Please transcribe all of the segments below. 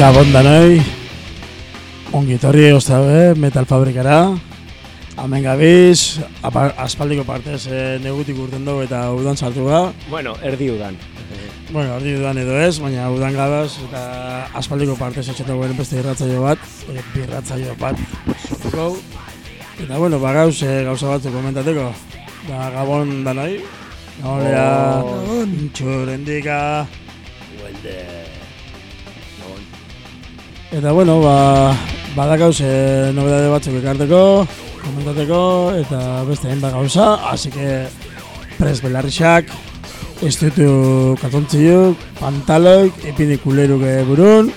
Gabon danoi, ongi etorri ostabe, metal fabrikara. Hemen gabiz, aspaldiko partez e, negutik urten dugu eta udan sartu ga. Bueno, erdi udan. Bueno, ordi udan edo ez, baina udan gabaz eta aspaldiko partez etxetu guen beste irratzaio bat, e, birratzaio bat sortuko. Eta bueno, ba gauz, e, gauza batzuk komentateko. Da Gabon danoi, Gabon lea, Oh. intxurendika. Huelde. Eta bueno, ba, badakauz e, nobedade batzuk ekarteko, komentateko, eta beste hainbat gauza, así que pres belarrixak, estutu katontziuk, pantaloik, ipini kuleruk e, burun,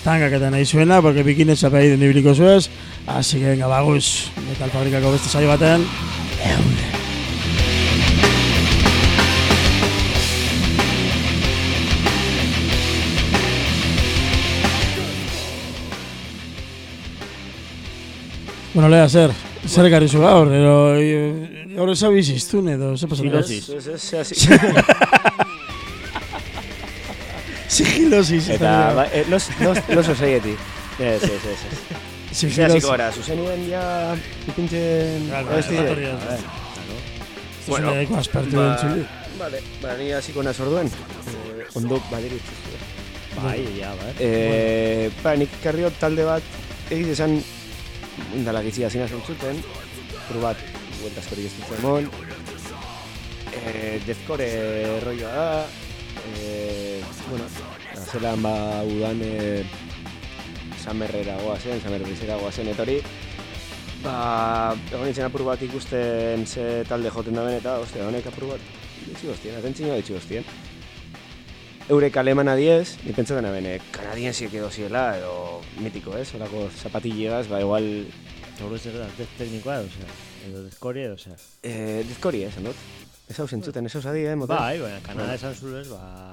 tangak eta nahi zuena, porque bikine txapai den ibiliko zuez, así que venga, baguz, metal fabrikako beste saio baten, eunde. Bueno, lea, zer? Zer ekarri zu gaur, edo e, gaur ez hau iziztun edo, ze pasatzen? Ez, ez. Sigilosis. Eta, ba, eh, los, los, los osaieti. Ez, ez, ez, ez. Sigilosis. gara, zuzenien ja ipintzen... Claro, dira. claro. Bueno, Bueno, eko aspertu ba- entzuli. Vale, ba, ni hasiko naz orduen. Eh, ondo badirit. Bai, ja, bai. Eh, ba, nik karriot talde bat egiz esan indala gitzi hasina zentzuten. Pur bat, bueltas hori ez dut emon. Eh, deathcore rolloa da. Eh, bueno, zelan ba udan eh, samerrera goazen, samerrizera goazen etori. Ba, egon nintzen apur bat ikusten ze talde joten daben eta, ostia, honek apur bat, ditzi goztien, atentzina ditzi goztien. Eurek alemana diez, ni pentsatzen abene, kanadiensiek edo ziela, edo mitiko ez, horako zapatillegas, ba, igual, Hor zer da, test teknikoa, osea, edo dezkori, osea. eh, dizkori, esan dut. Ez hau zentzuten, ez hau zadi, eh, motel? Bai, baina Kanada esan zulez, ba,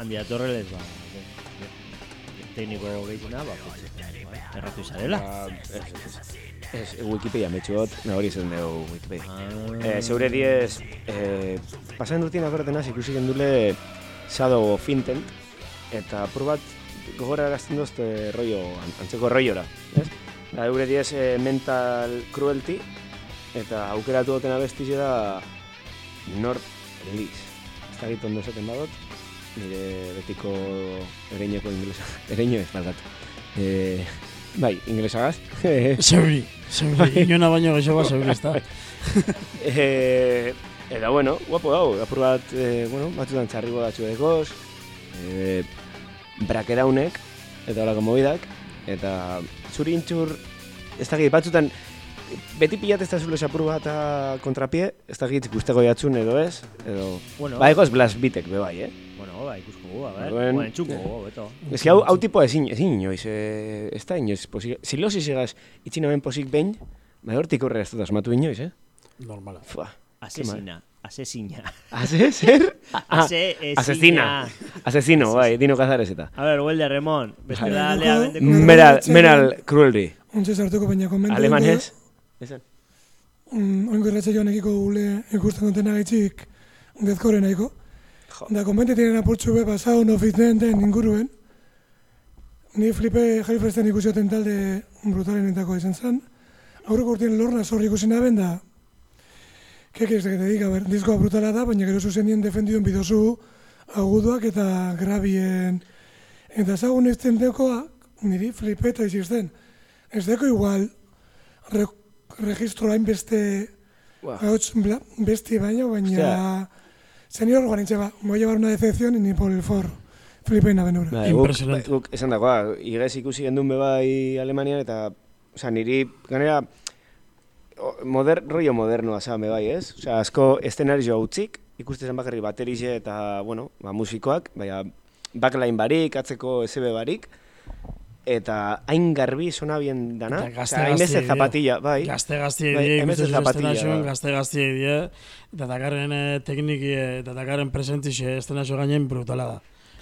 handi atorrelez, ba, de- de- tekniko gehiaguna, ba, pues, bai, erratu izarela. Ba, ez, ez, ez. Ez, Wikipedia metxuot, nahori zen dugu Wikipedia. Ah, Eh, zeure diez, eh, pasan dutien akorretenaz ikusi gendule Shadow of Intent, eta apur bat gogora erazten dozte rollo, an- antzeko rolloa, ez? Da, eure diez eh, mental cruelty, eta aukeratu duten abestize da North Release. Ez da gitu ondo esaten badot, nire betiko ereineko inglesa, ereino ez, barkatu. Eh, bai, inglesagaz. Zeuri, zeuri, inona baino gehiago zeuri, ez da. Eh, eta bueno, guapo dago, apur bat, eh, bueno, batzutan txarrigo datxu dekoz, eh, brakedaunek, eta horako mobidak, eta zuri intxur, ez da batzutan, beti pilat ez da zule apur bat kontrapie, ez da guztego jatzun edo ez, edo, bueno, ba, egoz blast bitek be bai, eh? bueno, ba, ikusko gu, a ber, Orduan- bueno, entzuko gu, beto. Ez que hau, hau tipoa ezin, ezin inoiz, eh, ez da inoiz posik, silosis egaz itxin hemen posik behin, ba, hortik horre ez dut asmatu inoiz, eh? Normala. Fua. Asesina, asesina. Zer? Ah, Asesina. asesina. Asesino, bai, Dino Cazares eta. A ber, huelde, Remon, beste da lea bendeko. Meral, meral cruelty. Ontsa sartuko baina komentu. Alemanez? Esan. Mm, Oingo irratza joan ekiko gule ikusten duten agaitzik dezkore nahiko. Da komentetiren apurtxu be pasau no den inguruen. Ni flipe Hellfesten ikusioten talde brutalenetako izan zen. Aurreko urtien lorna zorri ikusi naben da. ¿Qué quieres que te diga? A ver, diskoa brutala da, baina gero zuzenien defendiduen bidozu aguduak eta grabien. Eta zagun ezten dekoa, niri flipeta izizten. Ez deko igual, re, registro hainbeste Buah. hauts besti baina, baina... Ostia. Señor guanintxe ba, a llevar una decepción ni por el forro. Flipena benura. Guk, Impresionante. guk esan dagoa, igez ikusi gendun be bai Alemanian eta, osea, niri, ganera, moder, rollo modernoa zame bai, ez? Osea, asko estenario utzik, ikusten bakarrik baterize eta, bueno, ba, musikoak, baina backline barik, atzeko SB barik, eta hain garbi sona bien dana, Eta gazte osea, hainbeste gazte zapatilla, bai, Gazte gazti Bai, die, ikusten zapatilla, estenazioan, bai. gazte gazti die, eta dakarren eh, tekniki eh, eta dakarren presentixe estenazio gainen brutala da.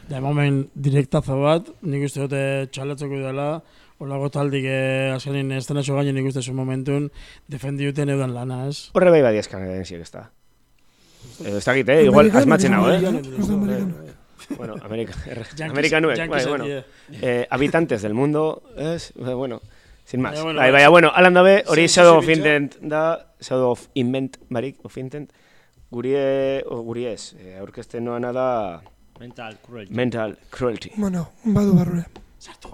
Da, momen direktazo bat, nik uste dute txalatzeko dela, Olago taldik eh, azkenin estenazio gainen nik uste zuen momentun, defendi duten eudan lana, ez? horre bai badiaz kanadiensiek ez da. Edo ez dakit, eh? Igual asmatzen hau, eh? amerikano. bueno, Amerika, er, amerikanuek, bai, bueno, eh, habitantes del mundo, es, eh, bueno, sin más. Bai, bai. bueno, alan dabe, hori Shadow of? Intent da, Shadow of Invent, barik, of Intent, gurie, o, guri ez, eh, aurkezten noana da Mental cruelty. Mental Cruelty. Bueno, badu barrure. Sartu.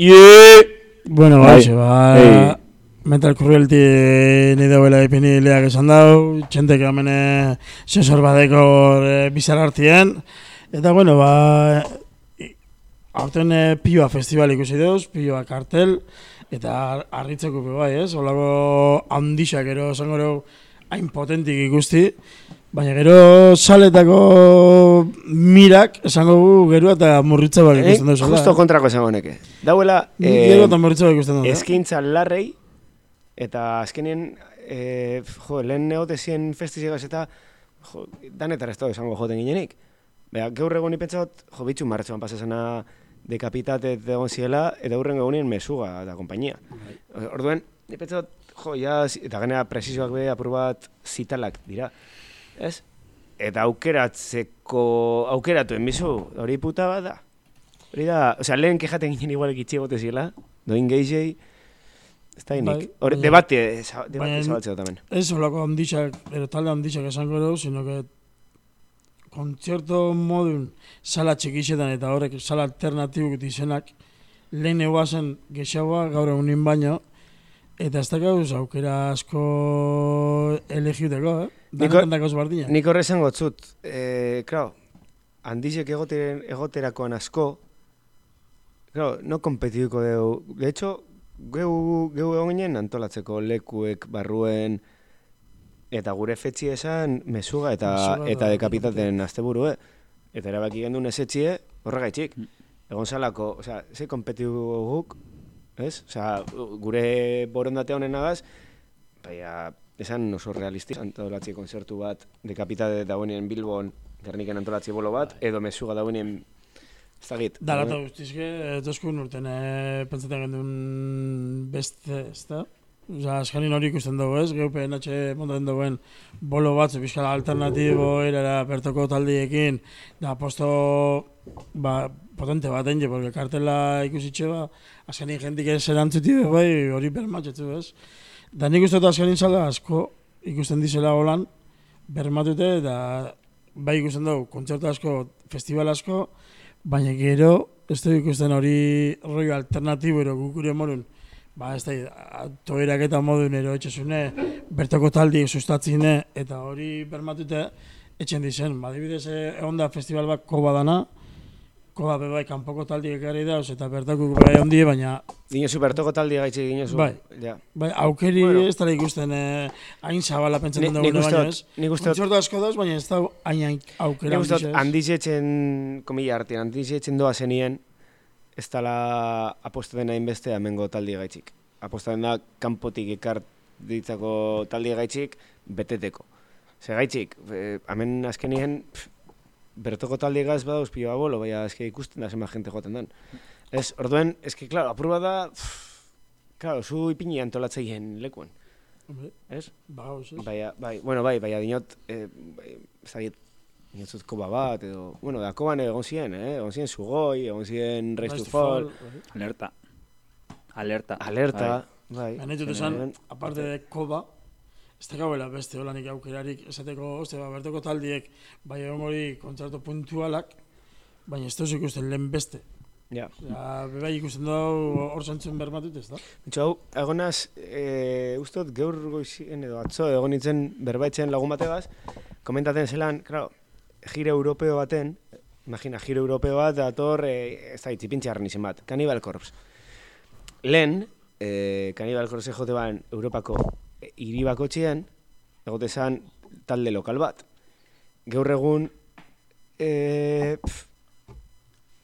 Ie! Bueno, Bai. ba, Ei. Mental Cruelty ni dauela ipini leak esan dau, txentek amene sensor badeko e, bizar hartien. Eta, bueno, ba, aurten e, pioa festival ikusi deuz, pioa kartel, eta ar- harritzeko pe bai, ez? Olako handixak ero esango dugu hain potentik ikusti, baina gero saletako mirak esango gu gero eta murritza bak Eh, ikusten duzela. justo kontrako esango neke. Dauela, Nik eh, gero eta murritza bak ikusten duzela. eskintza larrei, eta azkenien, eh, jo, lehen negote zien festizegaz eta, jo, danetara ez da esango joten ginenik. Bea, gaur egon ipentzat, jo, bitxu martxoan pasazena dekapitate egon ziela, eta hurren egunien mesuga da kompainia. Orduen, ipentzat, jo, ja, eta genera presizoak be apur bat zitalak dira. Ez? Eta aukeratzeko, aukeratu enbizu, hori puta bat da. Hori da, osea, lehen kejaten ginen igual ikitxe gote zila, doin gehiagei, ez da Bai, inik. Hor, baina- debate, za- debate baina- zabaltzea tamen. Ez olako handixak, ero talde handixak esango dugu, sino que kontzerto modun sala txikixetan eta horrek sala alternatibuk izenak lehen eguazen gexagoa gaur egunin baino, eta ez dakauz aukera asko elegiuteko, eh? Danetan dakoz bardina. Nik horre esango zut, eh, claro, handizek egoteren, egoterakoan asko, claro, no kompetituko dugu. De hecho, geu, geu egon ginen antolatzeko lekuek barruen, eta gure fetxi esan mesuga eta Mesuga eta eta- dekapitaten asteburu, eh? Eta erabaki gendun esetxie, horregaitxik. Mm. Egon salako, osea, ze kompetitu guk, ez? Osea, gure borondate honen agaz, baina esan oso realisti antolatzi konzertu bat dekapitate dagoenien Bilbon Gerniken antolatzi bolo bat, edo mesuga dagoenien ez dakit. Dalata guztizke, ez dozkun urten, eh, pentsatzen gendun beste, ez da? Osa, eskanin hori ikusten dugu, ez? Geupe natxe montatzen duguen bolo batzu, bizkala alternatibo, erara bertoko taldiekin, da posto, ba, potente bat enge, porque kartela ikusitxe, ba, azkenin jentik ez erantzuti, bai, hori bermatxetzu, ez? Da nik uste dut azkenin zala asko ikusten dizela holan, bermatute, eta bai ikusten dugu, kontzertu asko, festival asko, baina gero, ez du ikusten hori rollo alternatibo ero gukure morun, ba, ez da, toerak eta modun ero etxesune, bertoko taldi sustatzine, eta hori bermatute, etxen dizen, ba, dibidez, egon da festival bat koba dana, koba bebai kanpoko taldi ekarri dauz, eta bertako bai ondi, baina, Ginezu bertoko taldi gaitxe ginezu. Bai. Ja. bai, aukeri Bueno. ez dara ikusten, eh, hain zabala pentsatzen dugu baina ez. nik uste dut- asko dauz, baina ez da hain aukera Nik uste dut, handiz handizetzen, komila artean, handizetzen doa zenien, ez dala apostaten nahi beste amengo taldi gaitxik. Apostaten da, kanpotik ekart ditzako taldi gaitxik, beteteko. Ze gaitxik, e, hemen azkenien, pff, bertoko taldi gaz badauz pioa bolo, baina eske ikusten da zema jente joaten den. Ez, orduen, eske, klaro, apurba da, pff, klaro, zu ipini antolatzeien Hombre, ez? Ba, ez? Baina, bai, bueno, bai, baina dinot, eh, bai, dinotzut koba bat, edo, bueno, da koban egon ziren, eh? egon ziren sugoi, egon ziren Race to Fall, bai. Alerta. Alerta. alerta, bai. Ditut esan, aparte de koba, ez dakauela beste holanik aukerarik, esateko, oste, ba, bertoko taldiek, bai egon hori kontzertu puntualak, baina ez duz ikusten lehen beste. Ja. Ja, bebai ikusten dugu hor zentzun bermatut ez da? Bitxo, hau, egonaz, e, ustot, gaur goizien edo atzo, egon nintzen berbaitzen lagun bategaz, komentaten zelan, claro, giro europeo baten, imagina, giro europeo bat, dator, e, ez da, itzipintxarren izen bat, Cannibal Corpse. Lehen, e, Cannibal Corpse jote ban Europako e, hiri bakotxean, egote zan talde lokal bat. Gaur egun, e, pf,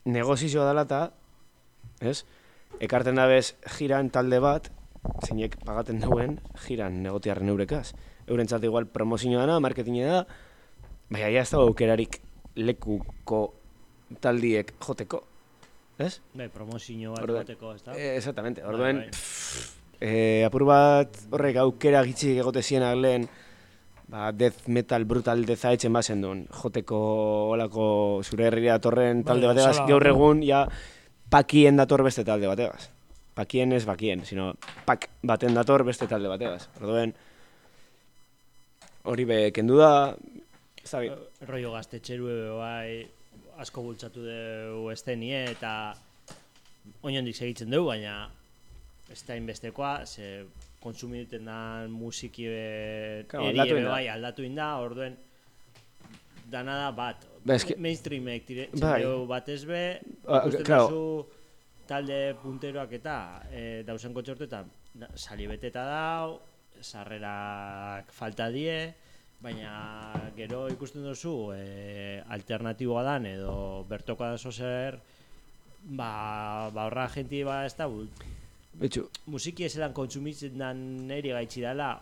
negozizioa dalata, ez? Ekarten dabez jiran talde bat, zeinek pagaten duen, jiran negotiarren eurekaz. eurentzat igual promozioa dana, marketinga da, baina ja ez dago aukerarik lekuko taldiek joteko, ez? Bai, promozio bat Orduan- egoteko, ez da? Eh, exactamente, Bai, orduen, bai. eh, apur bat horrek aukera gitzik egote zienak lehen, ba, death metal brutal deza etxen bazen duen, joteko olako zure herria datorren talde Bai, bategaz, sala gaur egun, ja, pakien dator beste talde bategaz. Pakien ez bakien, sino pak baten dator beste talde bategaz. Orduen, hori be, kendu da, ez da, Rollo gaztetxeru ebe bai asko bultzatu dugu estenie eta oinondik segitzen dugu, baina ez da inbestekoa, ze kontsumiduten dan musiki be, Claro, eri aldatu ebe egin da. bai aldatu inda, orduen dana da bat. Ba, eske- Mainstreamek dire, Bai. txendeu batez be, claro. duzu talde punteroak eta e, dausen kontsortetan da- sali beteta dau, sarrerak falta die, baina gero ikusten duzu e, alternatiboa dan edo bertokoa da zer ba, ba horra jenti ba ez da betxu, Musiki ezelan kontsumitzen dan eri gaitxi dela,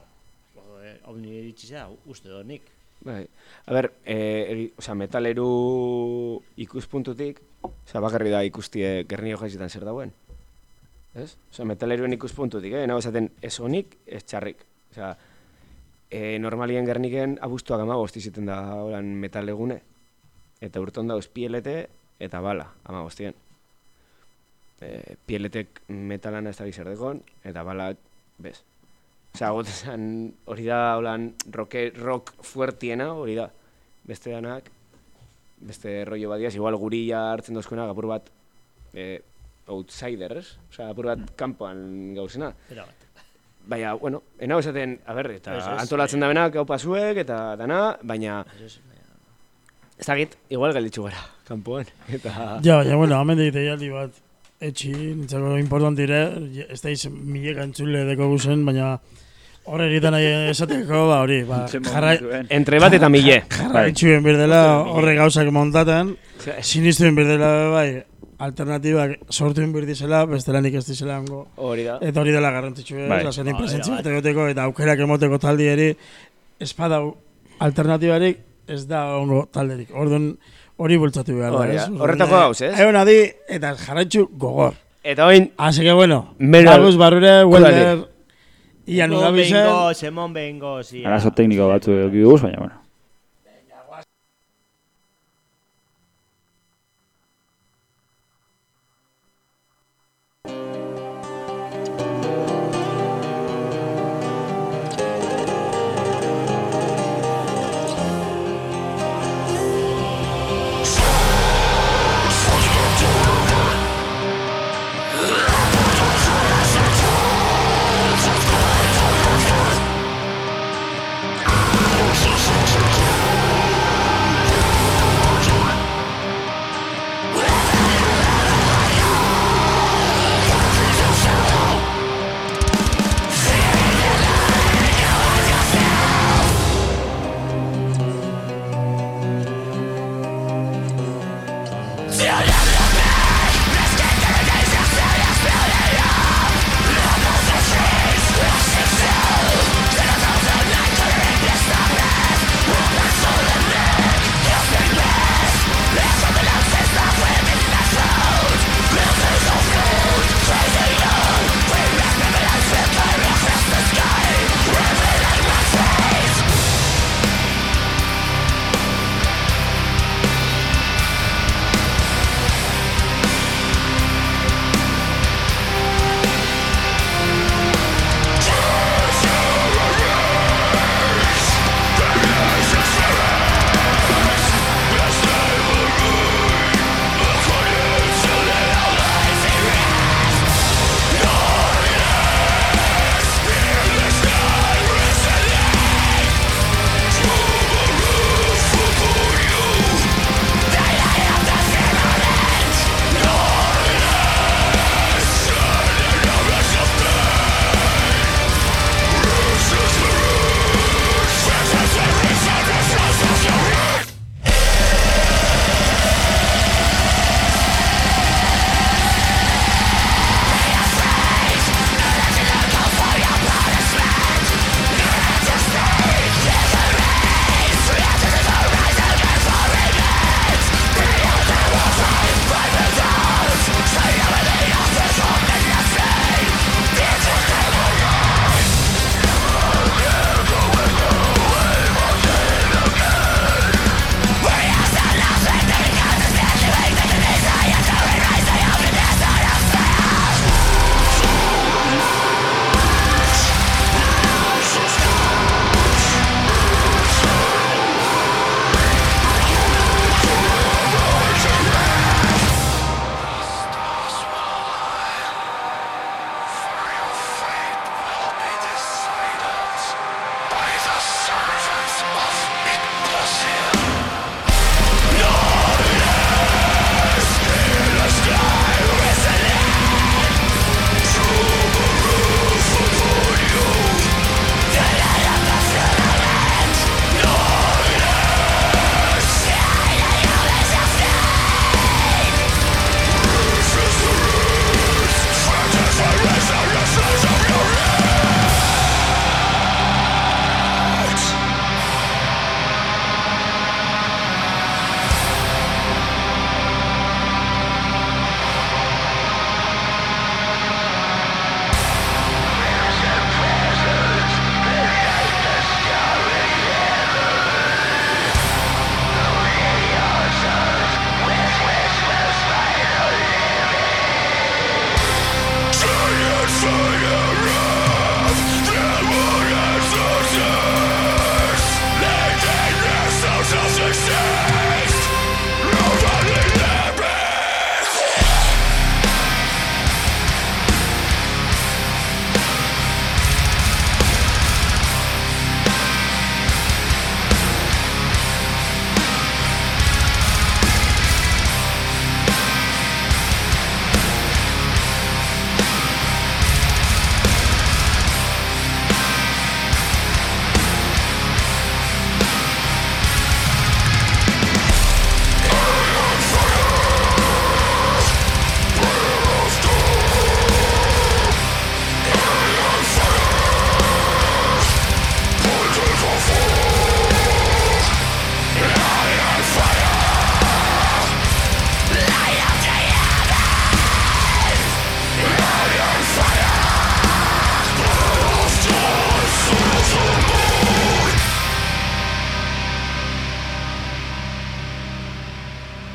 hau nire iritsi zera, uste donik. Bai. A ber, eh, egi- osea, metaleru ikuspuntutik, osea, bakarri da ikustie gernio jaizetan zer dauen. Ez? Osea, metaleruen ikuspuntutik, eh? Nago esaten, ez honik, ez txarrik. Osea, eh, normalien gerniken abuztuak amagosti ziten da holan metalegune. Eta urton dauz pielete eta bala amagostien. Eh, pieletek metalan ez da gizerdekon, eta balak bez. Osea, gotezan hori da holan roke, rock fuertiena, hori da. Beste danak, beste rollo bat diaz, igual guri ja hartzen dozkuena, apur bat eh, outsiders, osea, apur bat kanpoan gauzena. Bat. Baina, bueno, enau esaten, a ber, eta Ez, ez, antolatzen da benak, hau pasuek, eta dana, baina, Ez, dakit, igual gelditzu gara, kanpoan, eta... Ja, baina, bueno, hamen dite deialdi bat, etxi, nintzako importantire, ez da iz mileka entzule deko guzen, baina horre egiten nahi esateko, ba, hori, ba, momentuen. Entre bat eta mile. jarraitxuen birdela horre gauzak montaten, sinistuen birdela bai, alternatibak sortuen birdizela, bestelanik ez dizela hango. Hori da. Eta hori dela garrantzitsu, ez? Bai. Bai. Azkenin Bai, presentzi bai. bat egoteko eta aukerak emoteko taldieri espadau alternatibarik ez da ongo talderik. Orduan hori bultzatu behar da, ez? Horretako gauz, ez? Egon adi eta jarraitzu gogor. Eta oin, Así que bueno, Metal- Agus Barrure. Welder, Ian Emon Ugabisen, behingoz, emon behingoz, ia. Arazo tekniko batzu eduki duguz, baina, bueno.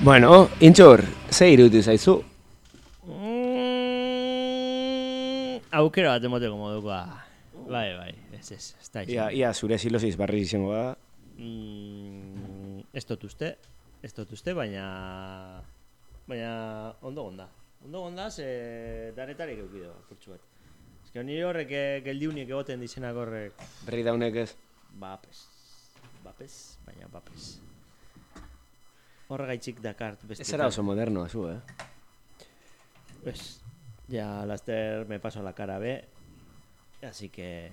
Bueno, intxur, ze irutu zaizu? Mm, aukera bat emoteko modukoa. Bai, bai, ez, ez, ez da Ia, ia zure silosiz barri izango da. Mm, ez dut uste, ez dut uste, baina... Baina ondo gonda. Ondo gonda, ze danetarik eukido, kurtsu bat. Ez que nire horrek eh, geldiunik egoten dizenak horrek, Berri daunek ez. bapes. Bapes, baina bapes. Horregaitzik dakart beste. Ez era oso modernoa zu, eh? Pues, ya Laster me paso la cara B. Así que.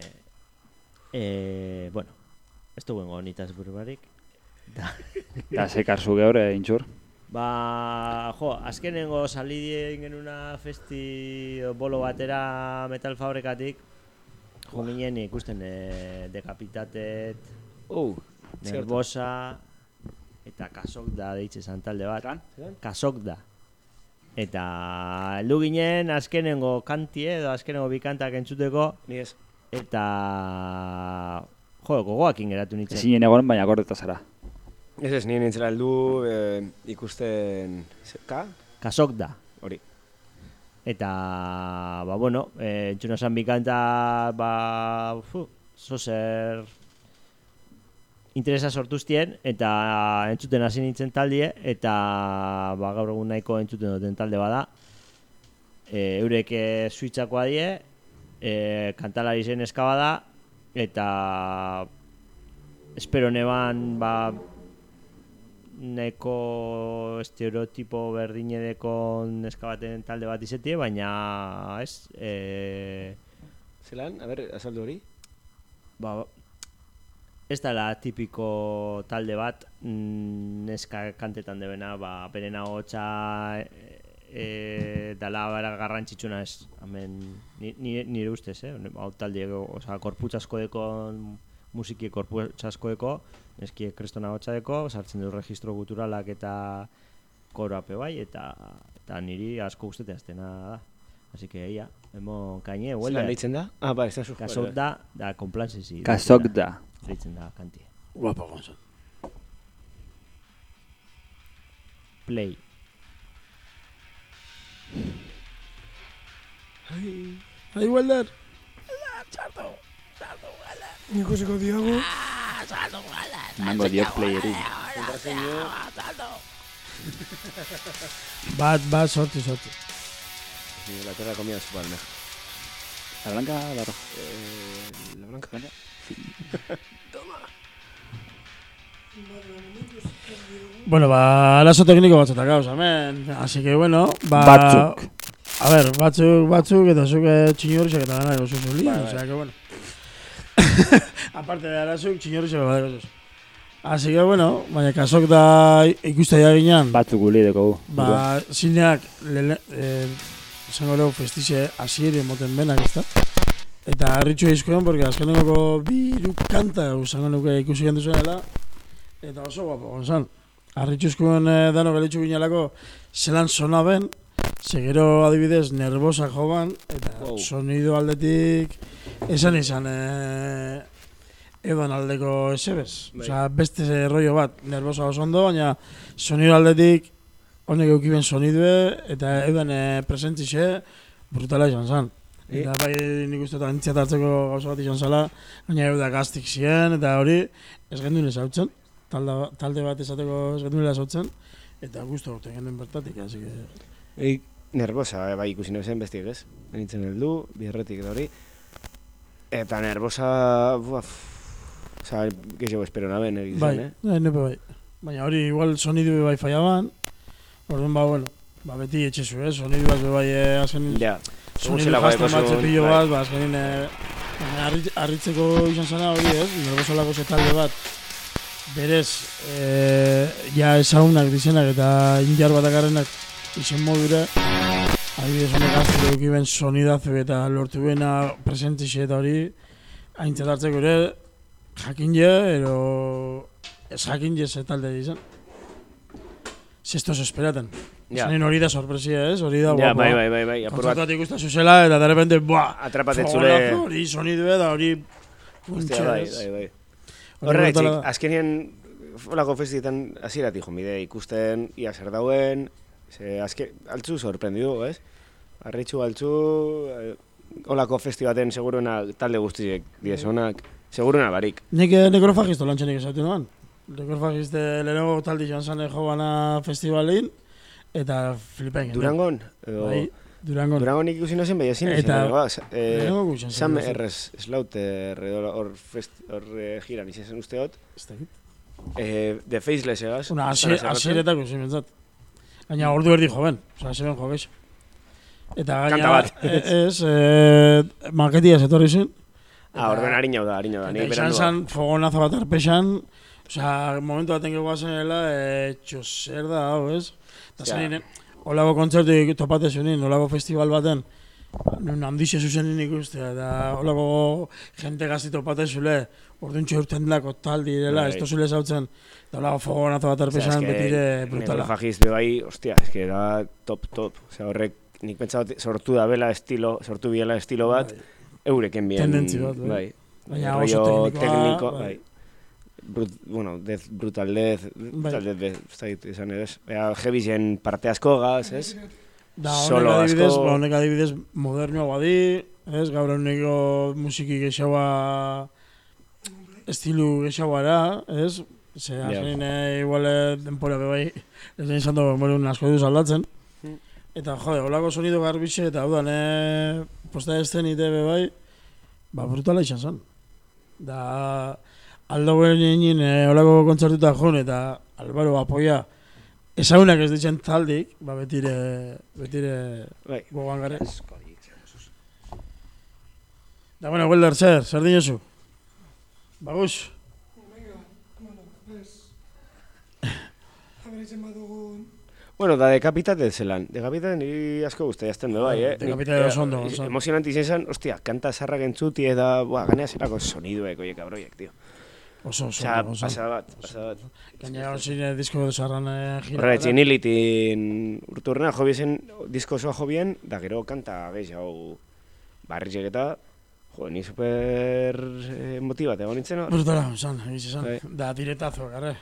Eh, bueno, esto buen bonitas burbarik. Da, Da, sekarzu geure, intxur. ba, jo, azkenengo salidien genuna festi bolo batera metal fabrikatik. Jo ginen ikusten eh, dekapitatet, Uh, nervosa, eta kasok da deitze zan talde bat. Kasok da. Eta heldu ginen azkenengo kantie edo azkenengo bi kantak entzuteko ni ez. eta jo, gogoakin geratu nintzen. Ezin egon, baina gordeta zara. Ez ez, nien nintzela heldu eh, ikusten... Ka? Kasok da. Hori. Eta, ba, bueno, e, entzuna zan bi kanta, ba, fu, zozer interesa sortuztien, eta entzuten hasi nintzen taldie, eta ba, gaur egun nahiko entzuten duten talde bada. E, eurek e, suitzakoa die, e, kantalari zen eskaba da, eta espero neban, ba, neko estereotipo berdinedeko neska baten talde bat izetie, baina ez, e, Zelan? A ber, azaldu hori? ba, ez dela tipiko talde bat mm, neska kantetan debena, ba, beren ahotsa e, dala bara garrantzitsuna ez, hemen ni, ni, nire ustez, eh? Hau talde, oza, korputz asko deko, musiki korputz asko deko, neski kristona ahotsa deko, sartzen du registro guturalak eta koroape bai, eta, eta niri asko gustete aztena da. Así que ia, hemo kaine, Zelan huele, deitzen da? Ah, ba, ez da zu. kasok da, da konplantzezi. Kasok da. Deitzen da, kanti. Guapo gonzan. Play. Ai, Welder! Ikusiko diago, Mango diot playeri. Bat, bat, sortu, sortu. Sí, la tierra comida su palme. La blanca, la roja. Eh, la blanca. Blanca? Bueno, ba, arazo tekniko batzutak gauz, hemen. Así que, bueno, ba... Batzuk. A ver, batzuk, batzuk, eta zuk eh, txinorixak eta dana gozu zuli, Bai, o bai. sea que, bueno. Aparte de arazuk, txinorixak bat gozu. Así que, bueno, baina kasok da ikuste ja ginean, Batzuk guli deko ba, zineak, lele, eh, esango lego festixe hasieri moten benak, ezta? Eta harritxu izkoen, porque azkenengoko bi hiru kanta usango nuke ikusi gendu zuela, eta oso guapo, gonzan. Harritxu izkoen eh, dano gelitxu ginelako, zelan sona ben, segero adibidez nervosa joban, eta Wow. sonido aldetik esan izan eh, eban aldeko esebez. Bai. Osea, beste rollo bat, nervosa oso ondo, baina sonido aldetik honek eukiben sonidue, eta eban eh, presentzixe brutala izan zen. E? Eta bai nik uste eta entziat hartzeko gauza bat izan zela, baina eudak gaztik ziren, eta hori ez gendun ezautzen, talde, talde bat esateko ez gendun ezautzen, eta guztu urte gendun bertatik, así que... Ei, nervosa, eh, bai ikusi nezen bestiek ez. Nintzen heldu, bierretik eta hori. Eta nervosa, buaf, Osa, gehiago espero naben egiz Bai, zen, eh? bai, nepe bai. Baina hori igual sonidu bai fallaban, orduan ba, bueno, ba, beti etxezu, eh? Sonidu bai eh, azken Ja, sonidu zelako jazten bat zepillo bat, ba, azkenin eh, harritzeko izan zena hori, ez? Nervosolako ze talde bat, berez, eh, ja ezaunak dizenak eta injar batakarrenak izen modure, adibidez honek azte dukiben sonidazu eta lortu bena presentixe eta hori, aintzat hartzeko ere, jakin je, ero ez jakin je ze talde izan. Zestos esperaten. Ja. Zanin hori da sorpresia, ez? Hori da Ja, guapoa. bai, bai, bai, bai, Kontzertuat ikusten zuzela, eta de repente, buah, fogonazo, zure... hori sonidue da hori... Hostia, bai, bai, bai. Horregatik, brutala da. azkenien olako festietan hasieratik jo bide ikusten ia zer dauen, ze azke altzu sorprendidu, ez? Arritxu altzu eh, olako festi baten seguruena talde guztiek diesonak, seguruena barik. Nik eh, nekrofagisto lantxenik esatu noan. Nekrofagiste lehenengo taldi joan zane jo bana festivalin, eta flipen. Durangon, Bai, Durangon. Durangon ikusi nozen bai ezin Eta- ezin, eh, guxan Sam zen, Errez, Slaughter, edo hor fest, eh, jiran izan zen usteot, Ez eh, The Faceless egaz. Una, hasieretako zen bentsat. Gaina ordu erdi jo ben, oza, zeben jo geixo. Eta gaina, Kanta bat. e- ez, e, marketia etorri zen. Ah, orden harina da, harina da. Eta izan zan fogonazo bat arpexan, Osa, momentu baten gego zenela, e, txoser da, hau, ez? Eta Osea. zen nire, olako kontzertu topate zunin, olako festival baten, nun handixe zuzenin ikustea, eta olako jente gazti topate zule, orduan txurten dako tal direla, Bai. ez tozule zautzen, eta olako fogonazo bat arpexan, betire brutala. Necrofagiz be bai, ostia, eske da top, top. Osea, horrek, nik pentsat sortu da bela estilo, sortu biela estilo bat, eureken bien. Tendentzi bat, bai. bai. Baina oso teknikoa, tekniko, bai. Bai. Brut, bueno, death, brutal death, brutal death, be- ez dakit izan ere, ez? Ea, heavy zen parte asko gaz, ez? Da, honek adibidez, asko- ba, honek adibidez modernoa badi, ez, gaur honeko musiki gexaua estilu gexauara, ez? Ze, Ja. azkenin, eh, igual eh, denpora bebai, ez da izan dugu, bueno, asko duz aldatzen. Mm. Eta, jode, holako sonido garbixe, eta hau da, ne, posta esten ite bebai, ba, brutala izan zen. Da, aldo guen egin, eh, holako kontzertuta joan, eta Albaro apoia, ezagunak ez ditzen taldik, ba, betire, betire Bai. gogoan gare. Da, bueno, Welder, zer, zer dinosu? Bagus? Bueno, da dekapitate zelan. Dekapitate niri asko guztia jazten du bai, eh? Decapitated Nik, oso ondo, eh, oso. Emozionanti izan zen, ostia, kanta zarrak entzuti eta, buah, ganea zerako soniduek, oie, kabroiek, tio. Oso, oso, Osea, oso. pasada bat, pasada bat. Gaina hor zine disko zarran eh, gira. Horra, txinilitin urturrena jo bizen, disko osoa jo bien, da gero kanta gehiago barritxek eta, jo, ni super eh, motibat egon nintzen hor. Brutala, esan, egiz esan. Bai. Da, diretazo, garre.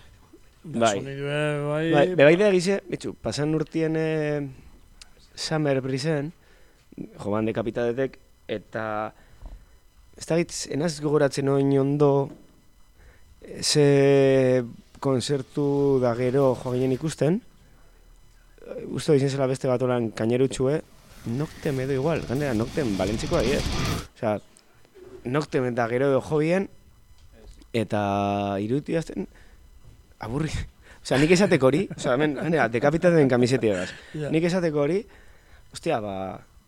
Da, Bai. sonidue, bai. Bai, bebai da gize, bitxu, pasan urtien eh, Summer Breezen, joban dekapitatetek, eta ez da gitz, enaz gogoratzen oin ondo, ze konzertu da gero jo ginen ikusten, uste izan zela beste bat olan kainerutxue, noktem edo igual, ganera noktem balentzikoa die. Osea, noktem eta gero edo jo bien, eta iruti azten, aburri. Osea, nik esateko hori, osea, hemen, ganera, dekapitaten kamisetia egaz. Ja. Nik esateko hori, ostia, ba,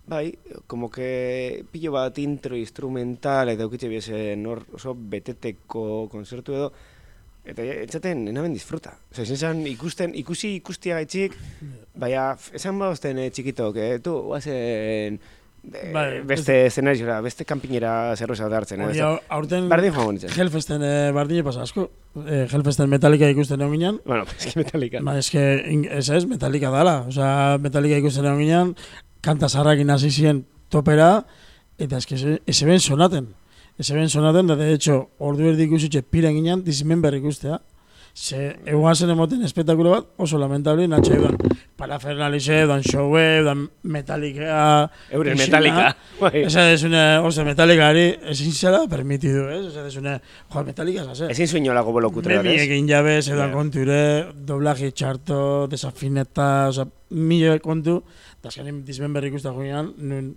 bai, como que pillo bat intro instrumental eta eukitxe biesen hor oso beteteko konzertu edo, eta etxaten enaben disfruta. Osea, izan zen ikusten, ikusi ikustia gaitxik, baina esan bauzten eh, txikitok, eh, tu, guazen, eh, Bai, beste eszenariora, beste kanpinera zerroza hartzen. Hori, Eh, au- aurten Bardin joan nintzen. Hellfesten eh, bardine pasa asko. Eh, Hellfesten Metallica ikusten egon ginen. Bueno, eski metalika. Ba, eske, in- ez ez, Metallica dala. Osea, Metallica ikusten egon ginen, kanta zarrakin hasi ziren topera, eta eske, eze- eze ben sonaten. Eze ben sonaten, da de hecho, ordu erdi ikusitxe piren ginen, dismember ikustea. Ze, egun zen emoten espetakulo bat, oso lamentable, natxe edan parafernalize, edan showe, edan Metallica... Euren isina. metalika. Bai. Esa desune, oso Metallicari, ezin zela permitidu, ez? Esa desune, jo, Metallica zase. Ezin zuen inolako bolo kutre bat, ez? egin jabe, zedan Ja. konture, doblaje txarto, desafineta, oza, mila kontu, eta azkenin dismember ikusta joan, nun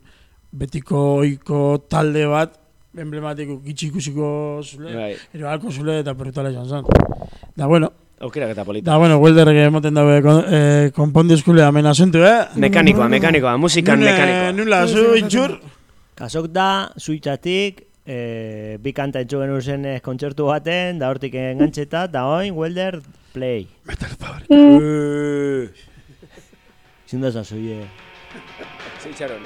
betiko oiko talde bat, emblematiko gitxi ikusiko zule, Bai, ero halko zule eta brutala izan zen. Da bueno, aukerak eta polita. da bueno, welderrek emoten dabe kon, eh, konpondizkule amen asuntu, eh? Mekanikoa, mekanikoa, musikan Nun, eh, mekanikoa. Nun lazu, intxur? Kasok da, zuitzatik, e, bi kanta entzu genuen zen eh, kontzertu baten, da hortik engantzeta, da oin, welder, play. Sin duda, soy yo. Sí, Charon.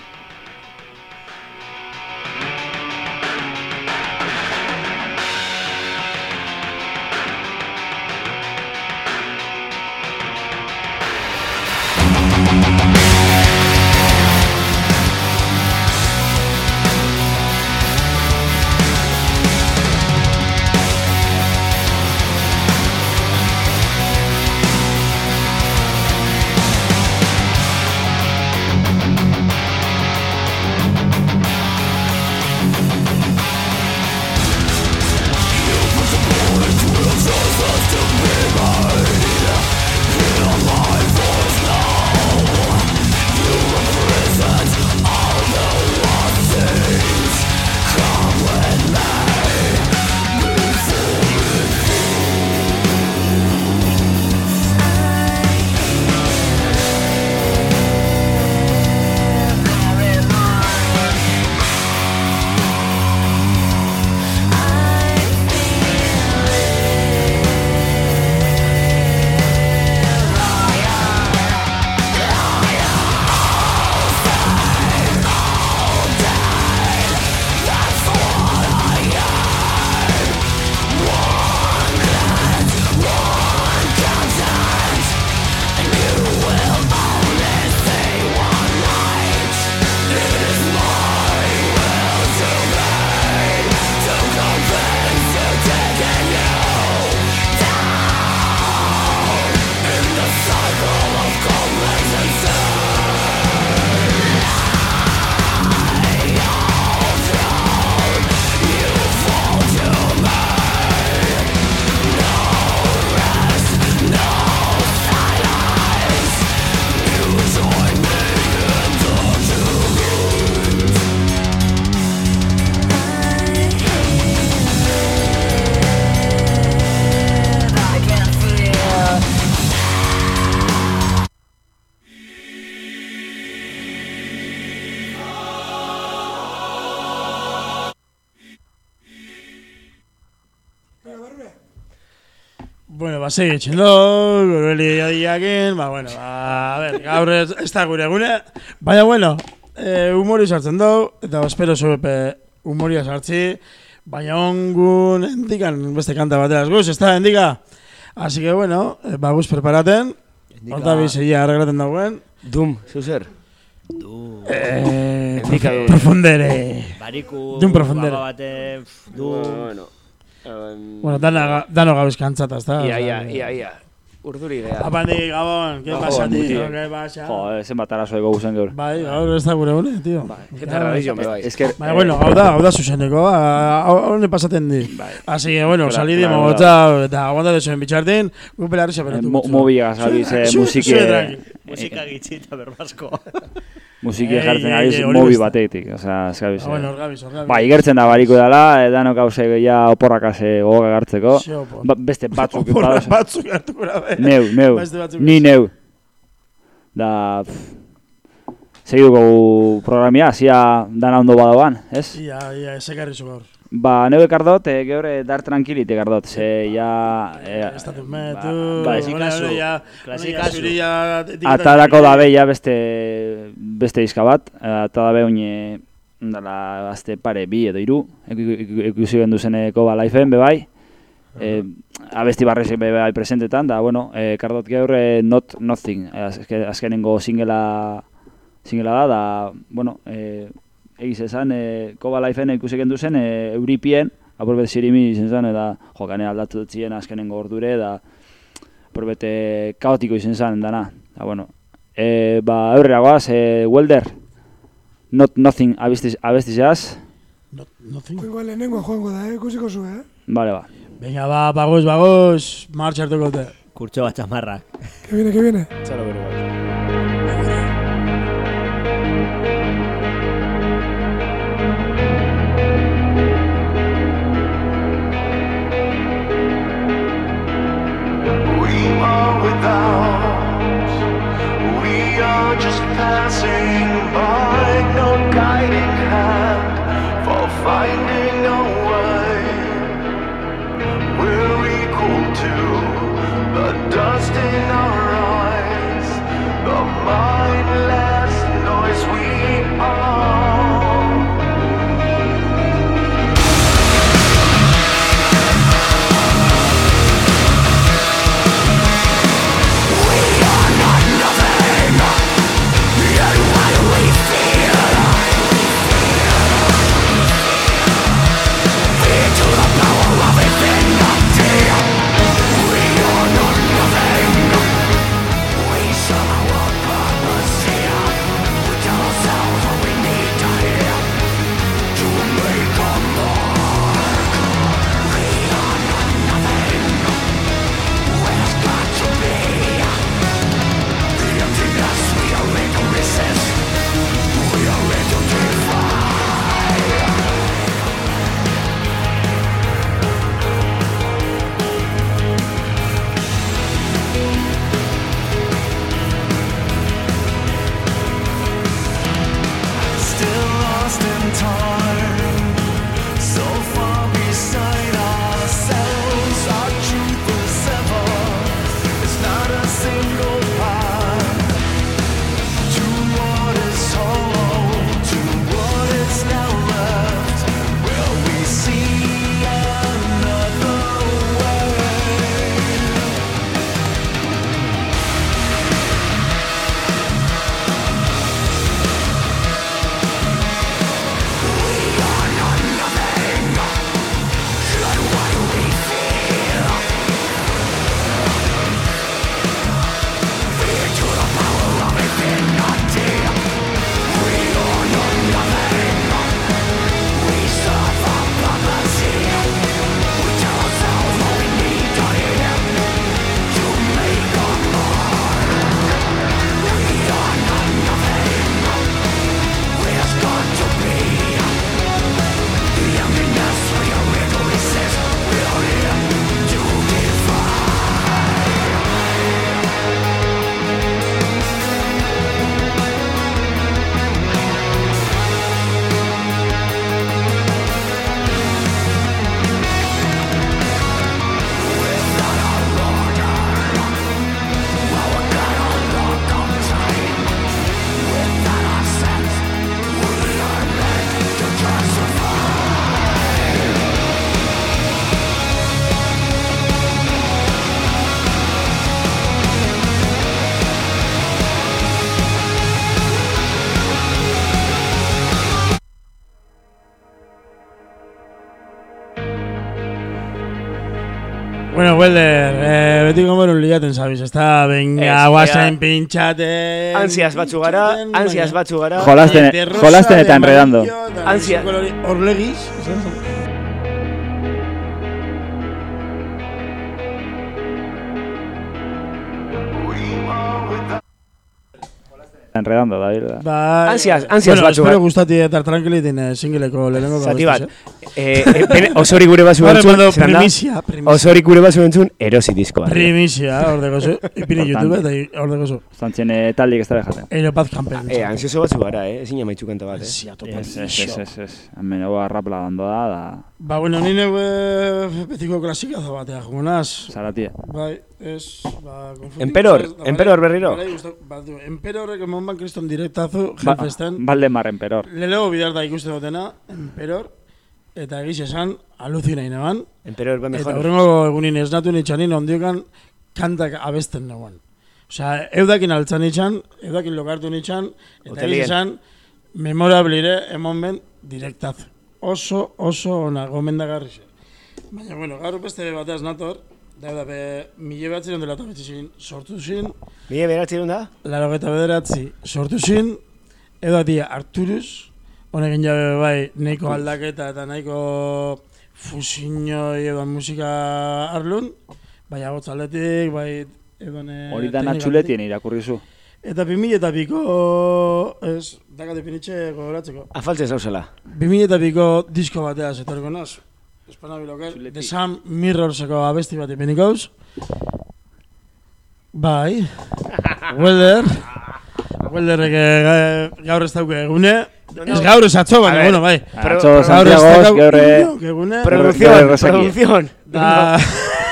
Bueno, ba, segi etxendo, gureli adiakin, ba, bueno, ba, a ver, gaur ez, ez da gure egune, baina, bueno, eh, humori sartzen dugu, eta espero zuepe humoria sartzi, baina ongun endikan beste kanta bateraz guz, ez da, endika? Así que, bueno, eh, ba, guz preparaten, horta bizeia arreglaten dagoen, Dum, zuzer. Du, eh, profundere. bariku, Dun profundere. baba bate, pf, du, Bueno. Em, Bueno, dano, ga- dano gauz kantzata, ez da? Ia, ia, ia, ia. Urduri gea. Apandi, Gabon, ¿qué pasa, tío? ¿Qué pasa? Jo, eh, zenbat arazo ego guzen gaur. Bai, gaur ez da gure gune, tío. Eta radio me bai. Esker, Baina, bueno, hau da, hau da zuzeneko, ah, hau hau pasaten di. Bai. Así que, bueno, Claro, salidi claro, mogotza, eta aguantate zuen bitxartin, gu pelarri separatu. Mobiga gabiz, eh, musiki, musika gitzi eta berbasko. musiki jartzen hori mobi batetik, osea, ez gabiz. Ah, bueno, orgabiz, orgabiz. Ba, igertzen da bariko dela, edanok hause ja oporrakase gogoak hartzeko. Xeopo. Ba, beste batzuk, Oporra badoz- batzuk hartu gura be. Neu, neu, ni neu. Da, pff, segituko programia, zia dana ondo badagoan, ez? Ia, ia, esekarri zu gaur. Ba, neu ekardot, e, eh, dar tranquilit ekardot, ze ja... E, Estatu metu, ba, klasikazu, bueno, ja, klasikazu. zuri ja, etiketak atarako egin. dabe ja beste, beste izka bat, eta dabe oine, dala, azte pare, bi edo iru, ikusi gendu zeneko ba laifen, bebai, e, abesti barrez be bai presentetan, da, bueno, e, kardot gaur e, Not Nothing, azke, azkenengo singela, singela da, da, bueno, e, egiz esan, e, koba laifen ikusi gendu zen, e, Euripien, apurbet zirimi izen zen, eta jokane aldatu dut ziren azkenengo ordure, da, apurbete kaotiko izen zen, dana, da, bueno, e, ba, aurrera goaz, e, Welder, Not Nothing abestiz, abestizaz, No, nothing. Igual lehenengoa joango da, eh? ikusiko zu, eh? Vale, ba. Venga, ba, bagoz, bagoz, marcha hartuko te. Kurtxo bat txamarrak. Que viene, que viene. Txalo bero without, we are just passing by, no guiding Welder, eh, beti gomerun liaten zabiz, ez da, venga, guazen ea, pintxaten... Ansias batzu gara, ansias batzu gara. Jolasten, jolasten eta enredando. amarillo, eta Ansia. kolore- Orlegiz, Enredando, da. Ba, Ansias- ansias bueno, batzu, espero eh. gustati eta tranquilitin eh, singleko lehenengo Zati gabestuz, bat, eh, eh, bene- osori gure basu Ahora entzun, mando zelan da? primizia, primizia. Osori gure basu entzun, erosi diskoa. Primizia, hor dekozu. Ipini YouTube eta hor dekozu. Zantzien eh, taldik ez da jaten. Eiropaz kampen. Eh, ansioso batzu gara, eh? Ezin amaitzu kanta bat, eh? Zia, topa. Ez, ez, ez, ez, ez. Hemen hau rapla dando da, da, Ba, bueno, ni neu eh, betiko klasikazo batea, jugunaz. zaratia. Bai, ez, ba, konfunditu. Emperor, ez, da, Emperor bai, berriro. bai, gustau- ba, du, Emperorrek emon ban kriston direktazu, Ba, Hellfesten. Valdemar Emperor. Lelego bidar da ikusten dutena, Emperor, eta egiz esan, aluzina ineban. Emperor Eta mejor. horrengo egunin esnatu nitxanin ondiokan kantak abesten neguan. Osea, eudakin altzan nitxan, eudakin lokartu nitxan, eta egiz esan, memorablire emon ben direktazu. Oso, oso ona gomendagarri xe. Baina, bueno, gaur beste bateaz nator, da da be, mila behatzen dela eta betzizin sortu zin, Mila beratzen da? laro eta bederatzi sortu zin, edo atia Arturus, honekin jabe bai, nahiko aldaketa eta nahiko fusiño edo musika arlun, bai agotz aldetik, bai edo. Hori da natxuletien irakurri zu. aldetik. Eta 2000 eta piko, ez, dakate pinitxe gogoratzeko. Afaltzen zauzela. 2000 eta piko disko batea zetorko naz. Espana biloker, Txuleti. The Sun Mirrorseko abesti bat ipinikoz. Bai, Welder, Welderrek eh, gaur ez dauke egune. Ez gaur ez atzo, baina, bueno, bai. Atzo Gaur ez Santiago, gaur eh, inok egune. Producción, errezaki. producción.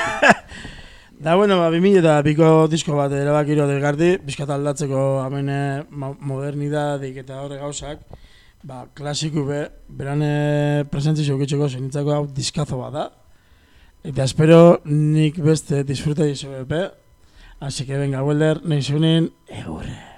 Da, bueno, ba, 2000 eta piko disko bat erabakiro delgarti, bizkat aldatzeko hemen eh, mo- modernidadik eta horre gauzak, ba, klasiku be, beran eh, presentzio eukitzeko zenitzako hau diskazo bat da. Eta espero nik beste disfruta dizu bepe. Así que venga, Welder, nahi zunin, egurre.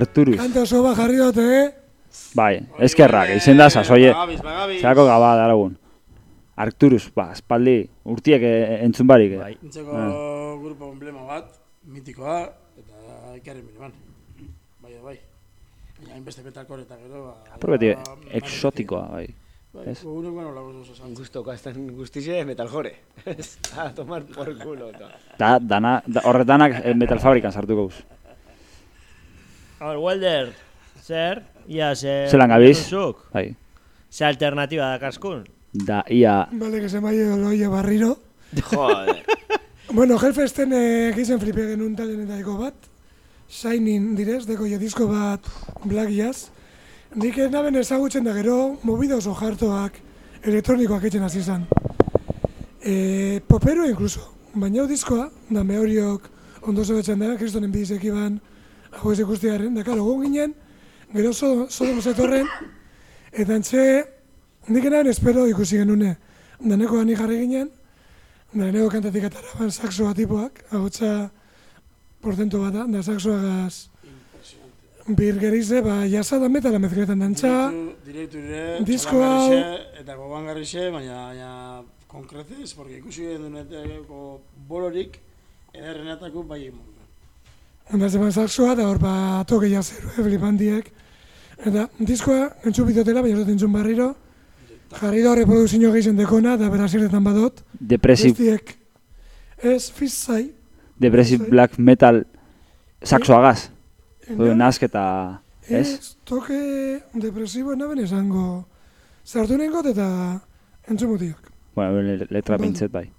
Arturus. Kanta oso bat jarri dute, eh? Bai, eskerrak, izen da sasoie. Bagabiz, bagabiz. Zerako gaba daragun. Arturus, ba, espaldi, urtiek eh, entzun barik. eh. Bai. Nintzeko grupo emblema bat, mitikoa, eta ikarri miniman. Bai, bai. Baina, hainbeste metalcore eta gero, ba... Apur beti, ba, exotikoa, bai. Bai, gure bueno, lagoz oso zantzak. Gustoko azten guztize metalcore. A tomar por culo. eta. Da, dana, da, horretanak eh, metal fabrikan sartuko guz. Hor, Welder, zer? Ia, ze... Zelan gabiz? Zuk? Bai. Ze alternatiba dakaskun? Da, ia, Bale, que se maie oloia barriro. Joder. Bueno, Hellfesten eh, gizen flipe genuen talenetako bat. Shining direz, deko jo disko bat Black Jazz. Nik ez naben ezagutzen da gero, mobido oso jartoak, elektronikoak etxen hasi izan. E, popero incluso, baina hau diskoa, da mehoriok ondo zebetzen da, kristonen bidizek iban, hau ez ikustiaren, da karo, ginen, gero so, sodom zetorren, eta antxe, nik naben espero ikusi genune. Daneko ani jarri ginen, Dareneko kantatik atara ban saxoa tipoak, agotza portentu bat da, da saxoagaz birgerize, ba, jasa da metala mezkletan dantza, Direitu txalangarrixe eta gogangarrixe, baina, baina konkretez, porque ikusi geneteko bolorik, ederrenetako bai emun. Onda zeban saxoa, da hor ba toke jazeru, eh, flipandiek. Eta diskoa, entzu bitotela, baina ez dut entzun barriro, jarri da reproduzio gehien dekona, da berazirretan badot, depressive, guztiek, ez, fizzai, depressive bai. black metal saxoagaz. Ena- Nazketa, ez? Ez, toke depresibo naben esango, zartu nengot eta entzumutiak. Bueno, le- letra pintzet bai.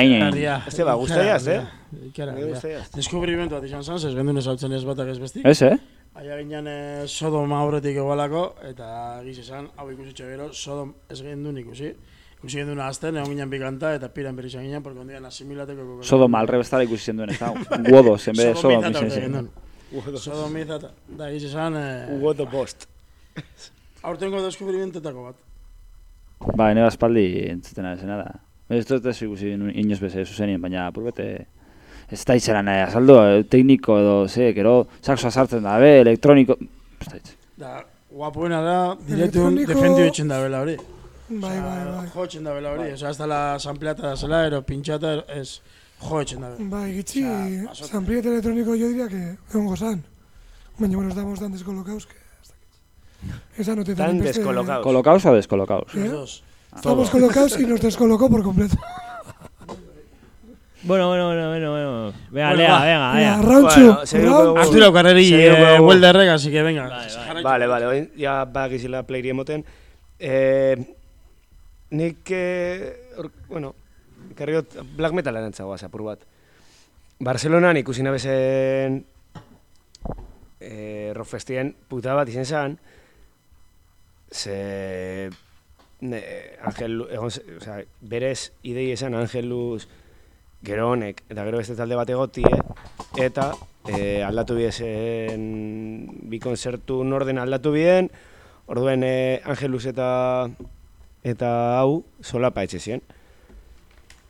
Hain, Este ba, guztaiaz, eh? Guztaiaz. Deskubrimentu bat izan zen, ez gendun esautzen ez batak ez bestik. Ez, eh? Aia ginen eh, Sodom aurretik egualako, eta giz esan, hau ikusitxe gero, Sodom ez gendun ikusi. Ikusi gendun azten, egon ginen biganta, eta piran berri izan ginen, porque ondian asimilateko... koko- Sodom alrebestara ikusi zen duen, ez en vez de Sodom izan zen. gendun. Sodomizata. Da, giz esan, eh, Hugo the Bost. aurtengo deskubrimentetako bat. Ba, ene aspaldi entzuten ari zena da. Ez dut ez ikusi inoz beze zuzenien, baina purbete ez da itxeran nahi, azaldu, eh, tekniko edo, ze, gero, saxoa sartzen da, be, elektroniko... Ez da. Da, guapoena da, Elektroniko- defendio etxen da bela hori. Bai, bai, bai. Jo etxen da bela hori. Osa, ez dala sampleata da zela, ero pintxata, ez, jo etxen da bela. Bai, pasote. Sanpriete elektroniko yo diría que egon gozan. Baina, bueno, estamos tan descolocados que... dakit. Esan note Tan descolocados. ¿Colocaos o descolocaos? ¿Eh? Los dos. Estamos colocados y nos descolocó por completo. Bueno, bueno, bueno, bueno, bueno. Venga, Bueno, Lea, va. venga, Venga, venga. Rautxu, Bueno, seguimos Rautxu. con- Arturo Carreri, eh, con- Welderrek, así que venga. Vale, vale. Vale, vale, oin, ja badakizela playri emoten. Eh, nik, eh, or, bueno, karriot black metal erantzagoa apur bat. Barcelonan ikusi nabezen eh, rock festien puta bat izen zan, ze ne, Angel, egon, ze- osea, berez idei esan Angelus gero honek, eta gero beste talde bat egotie, eta eh, aldatu biezen bi konzertu norden aldatu bien, orduen eh, Angelus eta eta hau solapa etxe zien.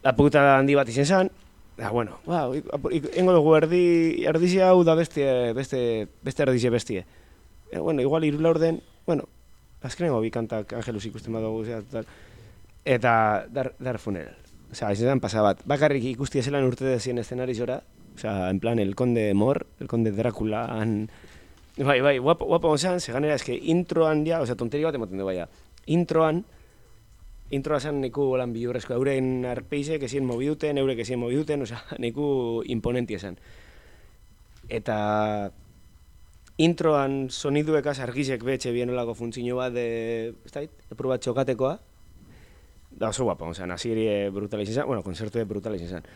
La puta handi bat izen zan, da, bueno, ba, engo dugu erdi, erdizia hau da beste, beste, beste erdizie bestie. E, bueno, igual iru laurden, bueno, azkenengo bi kantak Angelus ikusten badugu, zera, tal. Eta dar, dar funeral. Osea, izan zen pasa bat. Bakarrik ikusti zelan urte dezien eszenarizora, osea, en plan, el conde Mor, el conde Drácula, han... Bai, bai, guapo, guapo gonzan, ze ganera, eske introan ja, osea, tonteri bat emoten du baia. Introan, introa zen niku lan bihurrezko, euren arpeizek ezin mobiduten, eurek ezin mobiduten, osea, niku imponenti esan. Eta introan soniduekaz argizek betxe bienolako funtzio bat, de, ez da, epur bat txokatekoa, da oso guapo, osea, nasiri brutala izan zen, bueno, konzertu brutala izan zen.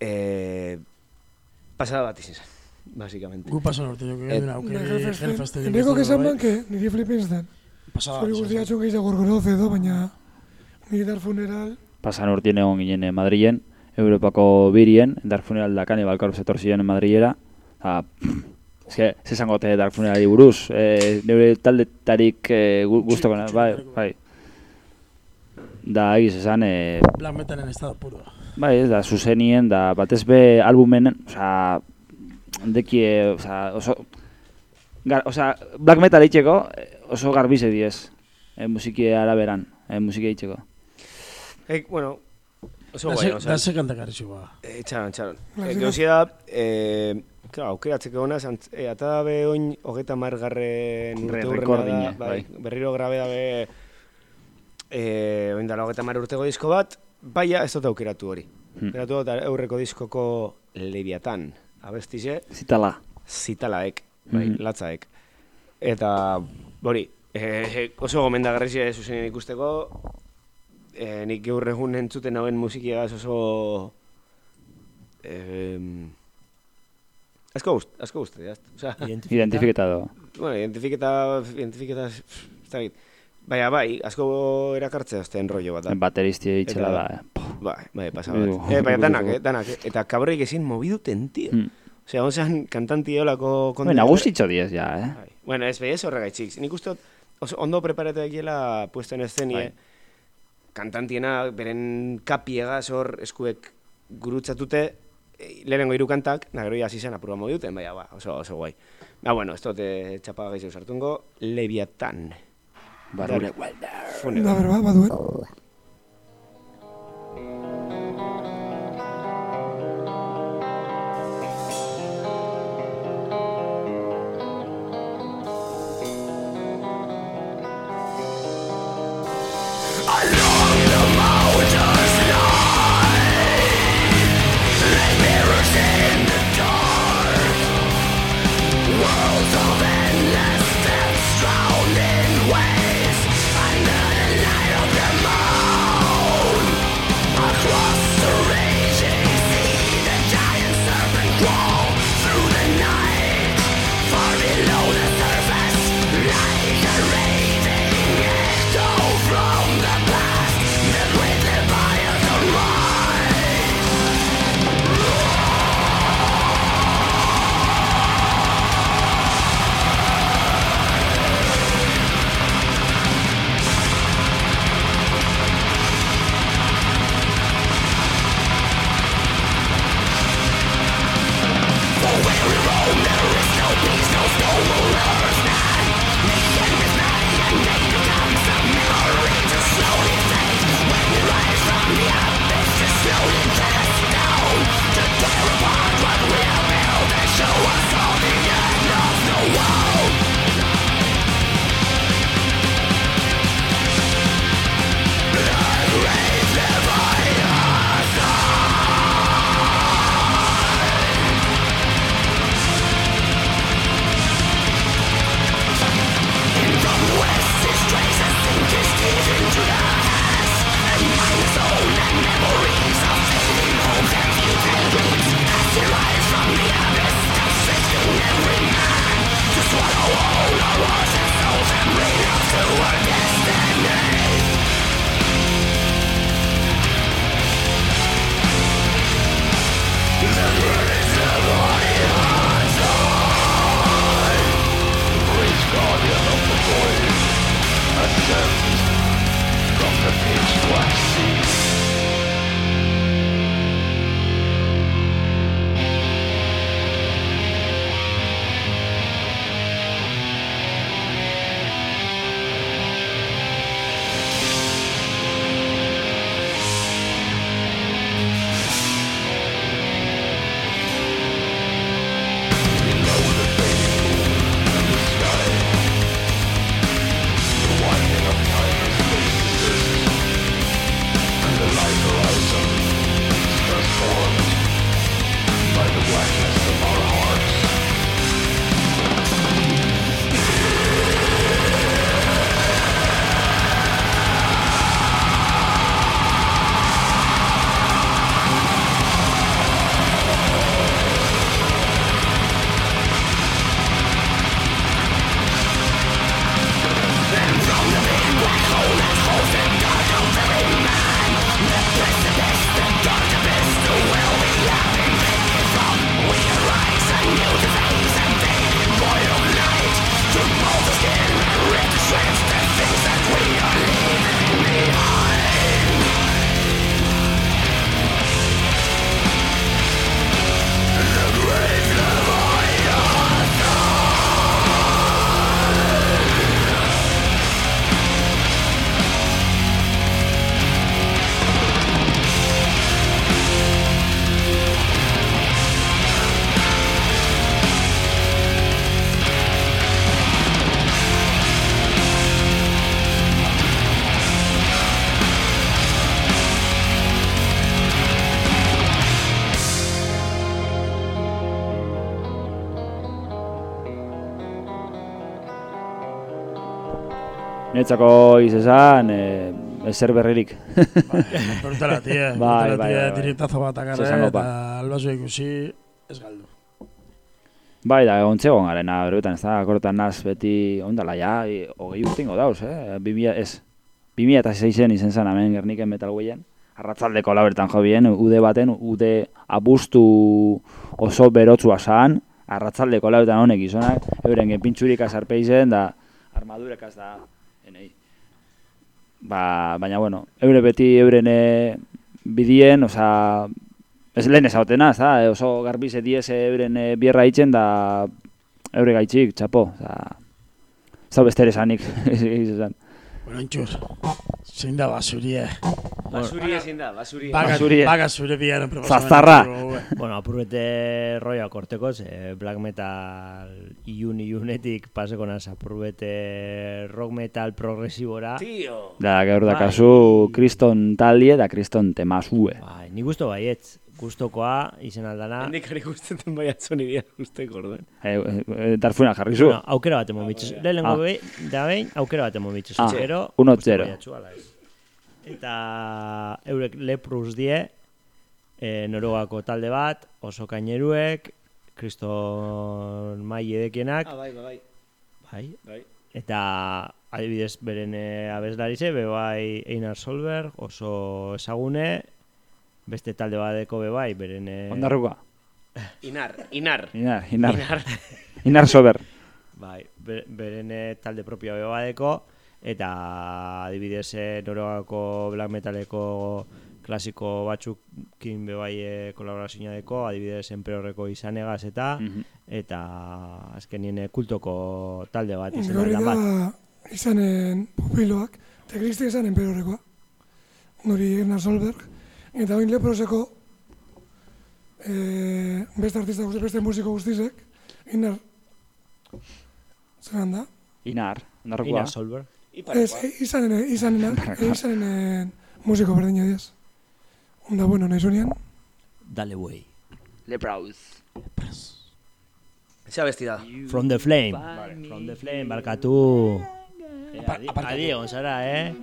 E, pasada bat izan zen, basikamente. Gu pasan urte joko gendun Bai, aukeri. Hellfesten. Eneko que esan ban, que niri flipen den. Pasada. Zori guztia txon gehiago gorgoroz edo, baina militar funeral, Pasan urtien egon ginen eh, Madrilen, Europako birien, Dark Funeral da Cannibal Corpse etor ziren Madrilera. Ta, eske, ze esango te Dark Funeralari buruz, eh, neure taldetarik eh, gu- gustokona, bai, bai. Da, egiz esan, eh, Black metalen estado puro. bai, ez da, zuzenien, da, batez be albumen, osea, dekie, osea, oso, gar, osea, black metal itxeko, eh, oso garbize diez, eh, musiki araberan, eh, musiki itxeko. Hey, bueno, oso guai, oso. Da se kantak arrixu ba. Eh, txaron, txaron. Eh. Gauzi da, eh, claro, aukeratzeko honaz, ant- eh, ata dabe oin hogeta margarren Re- urte bai, bai. berriro grabe dabe eh, oin dala hogeta mar urtego disko bat, baina ez dut aukeratu hori. Hmm. Aukeratu dut aurreko diskoko Leviatan, abestize, Zitala. zitalaek, bai, Mhm. latzaek. Eta, hori, eh, oso gomendagarri zuzenien ikusteko, eh, nik gaur egun entzuten hauen musikiagaz oso... Eh, asko gust, asko guzti, jaz. Osea, Identifiketado. bueno, identifiketa, identifiketa, ez dakit. Baina bai, asko erakartzea azten rollo bat da. Bateristi itxela da. Eh. Bai, bai, pasa Uh, bat. Eh, baina danak, eh, danak. eh. Eta kabroik ezin mobiduten, tio. Mm. Osea, onzean kantanti eolako... Bueno, nagusitxo diez ja, eh? Bai. Bueno, ez behez horregaitxik. Nik uste ondo preparatu egiela puesto en. Bai. Kantantiena, beren kapiegaz hor eskuek gurutzatute, eh, lehenengo hiru kantak, na gero hasi zen apurua moduten, baina ba, oso, oso guai. Ba, bueno, ez dut eh, txapa gehiago sartungo, Leviatan. Barrure. Funeral. da berba, baduen. Netzako izan, e, ezer berririk. Tie. Bai, Brutala, bai, tie, bai, bai. tiritazo bat akarre, Zesango eta albazu ikusi, ez galdu. bai, da, ontzegon garen, horretan, ez da, akortan naz beti, ondala, ja, hogei urtingo dauz, eh? Bimia, ez, bimia eta zeizen izen zen hemen Gerniken metal guien, arratzaldeko lauertan jo bien, ude baten, ude abustu oso berotzua zan, arratzaldeko lauertan honek izonak, euren genpintxurik azarpeizen, da, armadurekaz da, enei. Ba, baina, bueno, eure beti euren bidien, oza, ez lehen ezautena, ez da, e, oso garbiz ediez euren e, bierra itzen da eure gaitxik, txapo, oza, ez da beste ere esanik, izan. Bueno, intxur, zein da basurie. Basuri ezin da, basuri. Baga, Basurie. baga zure biaren proposamena. Zaztarra. eh. Bueno, apurbete roia korteko, ze black metal ilun ilunetik paseko naz apurbete rock metal progresibora. Tio! Da, gaur Bai. dakazu kriston talie da kriston temazue. Bai, ni gusto baietz, gustokoa izen aldana. Hendik ari guztetan bai atzoni dira guzteko orduen. E, e, darfuena jarri zu. Bueno, aukera bat emon bitxez. Lehenengo Ah. behin, da behin, aukera bat emon bitxez. Ah, Gero, uno gusto zero. Eta eurek lepruz die, e, norogako talde bat, oso kaineruek, kriston mai edekienak, bai, bai, bai, bai. Eta adibidez beren abeslarize, be bai Einar Solberg, oso ezagune, beste talde badeko be bai, beren e, Ondarruka. Inar, inar. Inar, inar, Inar. inar sober. bai, be- beren e, talde propioa be badeko, eta adibidez e, norogako black metaleko klasiko batzukin be bai e, kolaborazioa deko, adibidez enperorreko izanegaz eta Mhm. eta azkenien kultoko talde bat izan Gaur aldan bat. da izanen pupiloak, eta kristi izanen perorrekoa. Nori Erna Solberg, eta oin leproseko e, beste artista guzti, beste musiko guztizek, inar, zelan da? Inar, ondarrukoa. Einar Solberg. Ez, Iparekoa. e, izanen, izanen, e, izanen musiko berdina diaz. Onda, bueno, nahi zunean, Dale way. Leprauz. Eza besti da. From the flame. From the flame, barkatu. Eh, Apa- adi, zara, eh?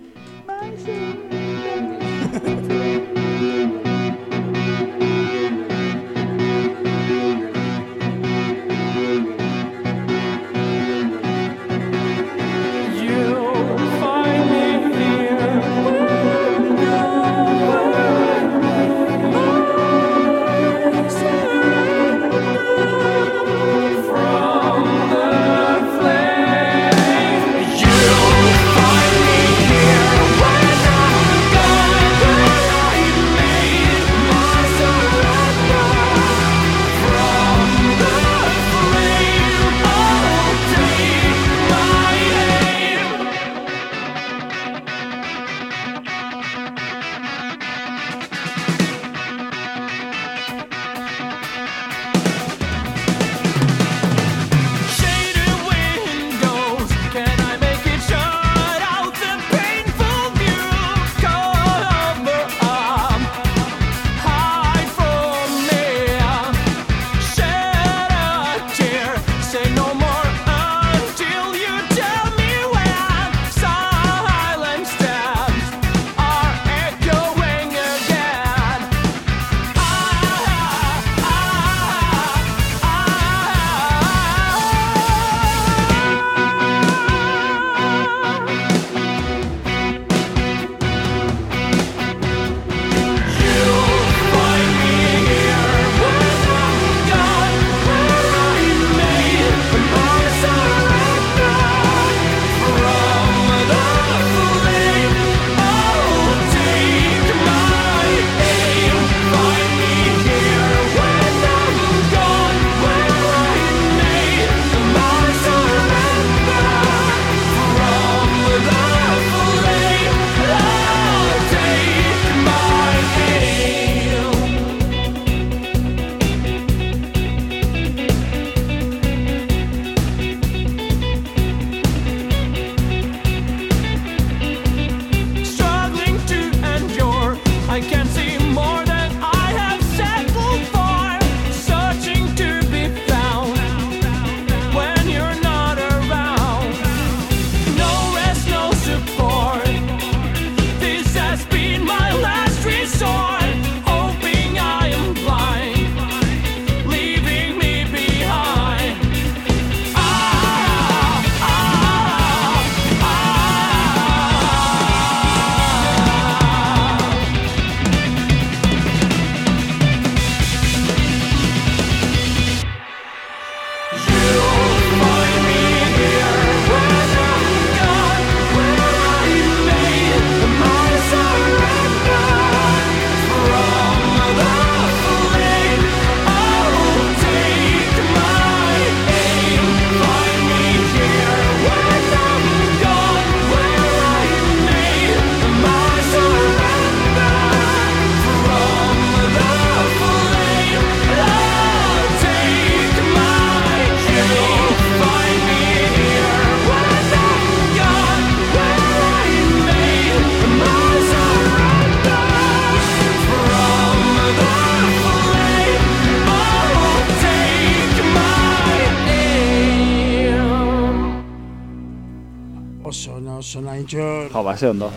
Jo, ba, ze ondo.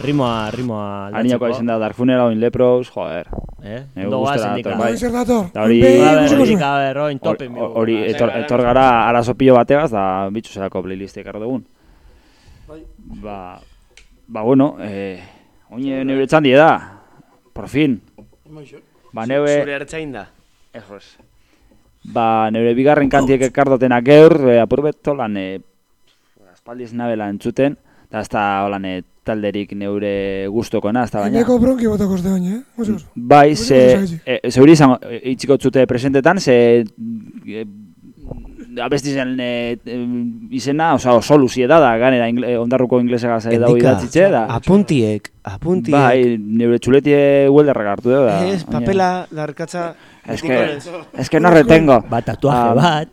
Rimoa, rimoa Harinako izan da Dark Funeral, Oin Lepros, joder. Eh? Ondo gustora goazen dator, dika. bai. Hori zer dator? Da hori- oin Hori, etor, gara arazo pilo bategaz, da bitxu zelako playlist ekarro dugun. Ba, ba bueno, eh, oine neure txandi da, por fin. Ba, neue... Zure ertzain da. Eso es. Ba, neure bigarren kantiek ekardotenak geur, e, apurbeto lan, e, aspaldiz nabela entzuten, eta ez da holan e, talderik neure gustokona, ez da baina. Eneko bronki botako zde oin, eh? Bai, Hori ze, e, zeuri izango, e, itxiko zute presentetan, ze e, abesti zen e, izena, oza, oso luzie da, da, ganera ingle, ondarruko inglesegaz e, dago idatzitxe, da. apuntiek, apuntiek. Bai, neure txuletie huelderrak hartu da. Ez, papela, larkatza... Es que, es que no retengo. Ba, tatuaje Ah, bat.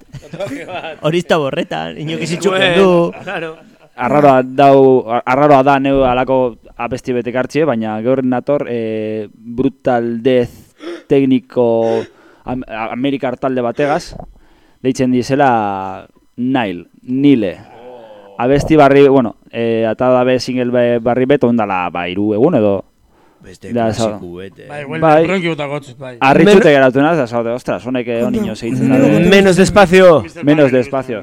Hori izta borretan, inok izitxuken du. Claro. Arraroa dau, arraroa da neu alako abesti betek hartxe, baina gaur nator e, brutal death tekniko am, amerikar talde bategaz, deitzen dizela Nile, Nile. Abesti barri, bueno, e, ata dabe single be- barri beto ondala ba iru egun edo Beste Da, klasiku bete. Bai, igual, Bai. bronkiuta gotzut, bai. Arritzute geratu naz, da zaude, ostras, honek eh, honi ino zeitzen da. Menos- despacio. Menos despacio.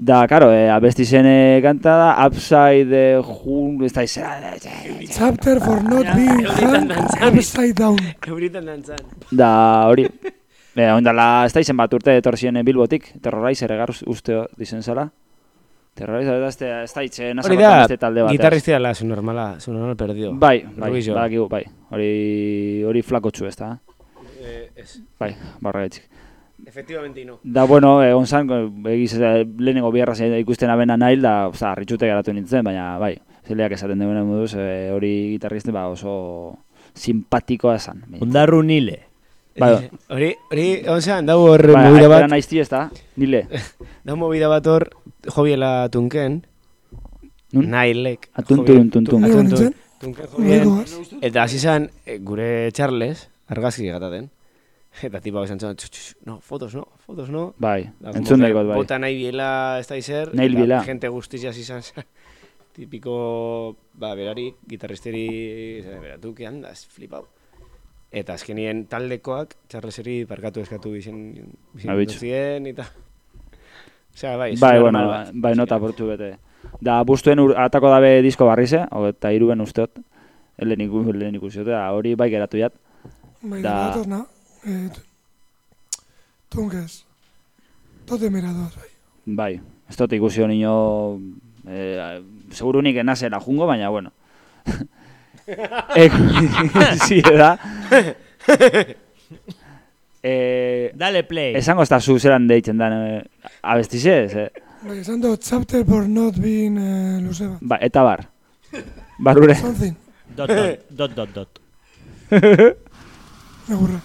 Da, karo, eh, abesti zen eh, kanta da, Upside, Jun, ez da izan, Chapter for not being hung upside down. Euritan dantzan. da, hori. E, ondala, ez da izen bat urte etorzien Bilbotik, Terrorizer egar uste dizen zala. Terrorizer, ez da, ez da itzen, Hori da, beste talde bat. gitarristia la, su normala, su normal perdido. Bai, bai, badakigu, bai. Hori, hori flakotxu ez da. Eh, es. Bai, barra etxik. Efectivamente no. Da, bueno, egon zan, egiz, eh, lehenengo biharra ikusten abena nahi, da, oza, harritxute geratu nintzen, baina, bai, zileak esaten duen moduz, eh, hori gitarriste, ba, oso simpatikoa esan. Ondarru nile. Bai, Hori, hori, onzean, dau hor bai, movida bat, naizti ez da, nile. dau movida bat hor, jobiela tunken, Nun? nailek. Atun, jobiela- tun, tun, tun. Nego Atun, tun, nintzen, tunken jobien, eta hasi zan, eh, gure Charles, argazki gataten. Eta tipa esan zuen, "Txu, txu, no, fotos no, fotos no. Bai, entzun daikot, bai. Bota nahi biela ez da izer. Nahi biela. Gente guztiz hasi zan, tipiko, ba, berari, gitarristeri, esan, bera, tu, que andas, flipau. Eta azkenien taldekoak, Charleseri parkatu eskatu izen, Ah, bitxo. zien, eta... Osea, bai, Bai, bueno, bat. bai, nota portu bete. Da, bustuen ur, atako dabe disko barrize, eta iruben usteot, lehen iku, lehen ikusi da, hori bai geratu jat. Bai, Da-. Eh, t- tunkez. Tote meradoaz, bai. Bai, ez dut ikusi honi nio, eh, segurunik enazera jungo, baina, bueno. Eko, sí, da. eh, Dale play. esango ez da zu zelan deitzen dan, eh, abestize, ez, eh? Bai, esan dut, chapter for not being eh, luze bat. Ba, eta bar. Barure. Something, Dot, dot, dot, dot, dot. negurra.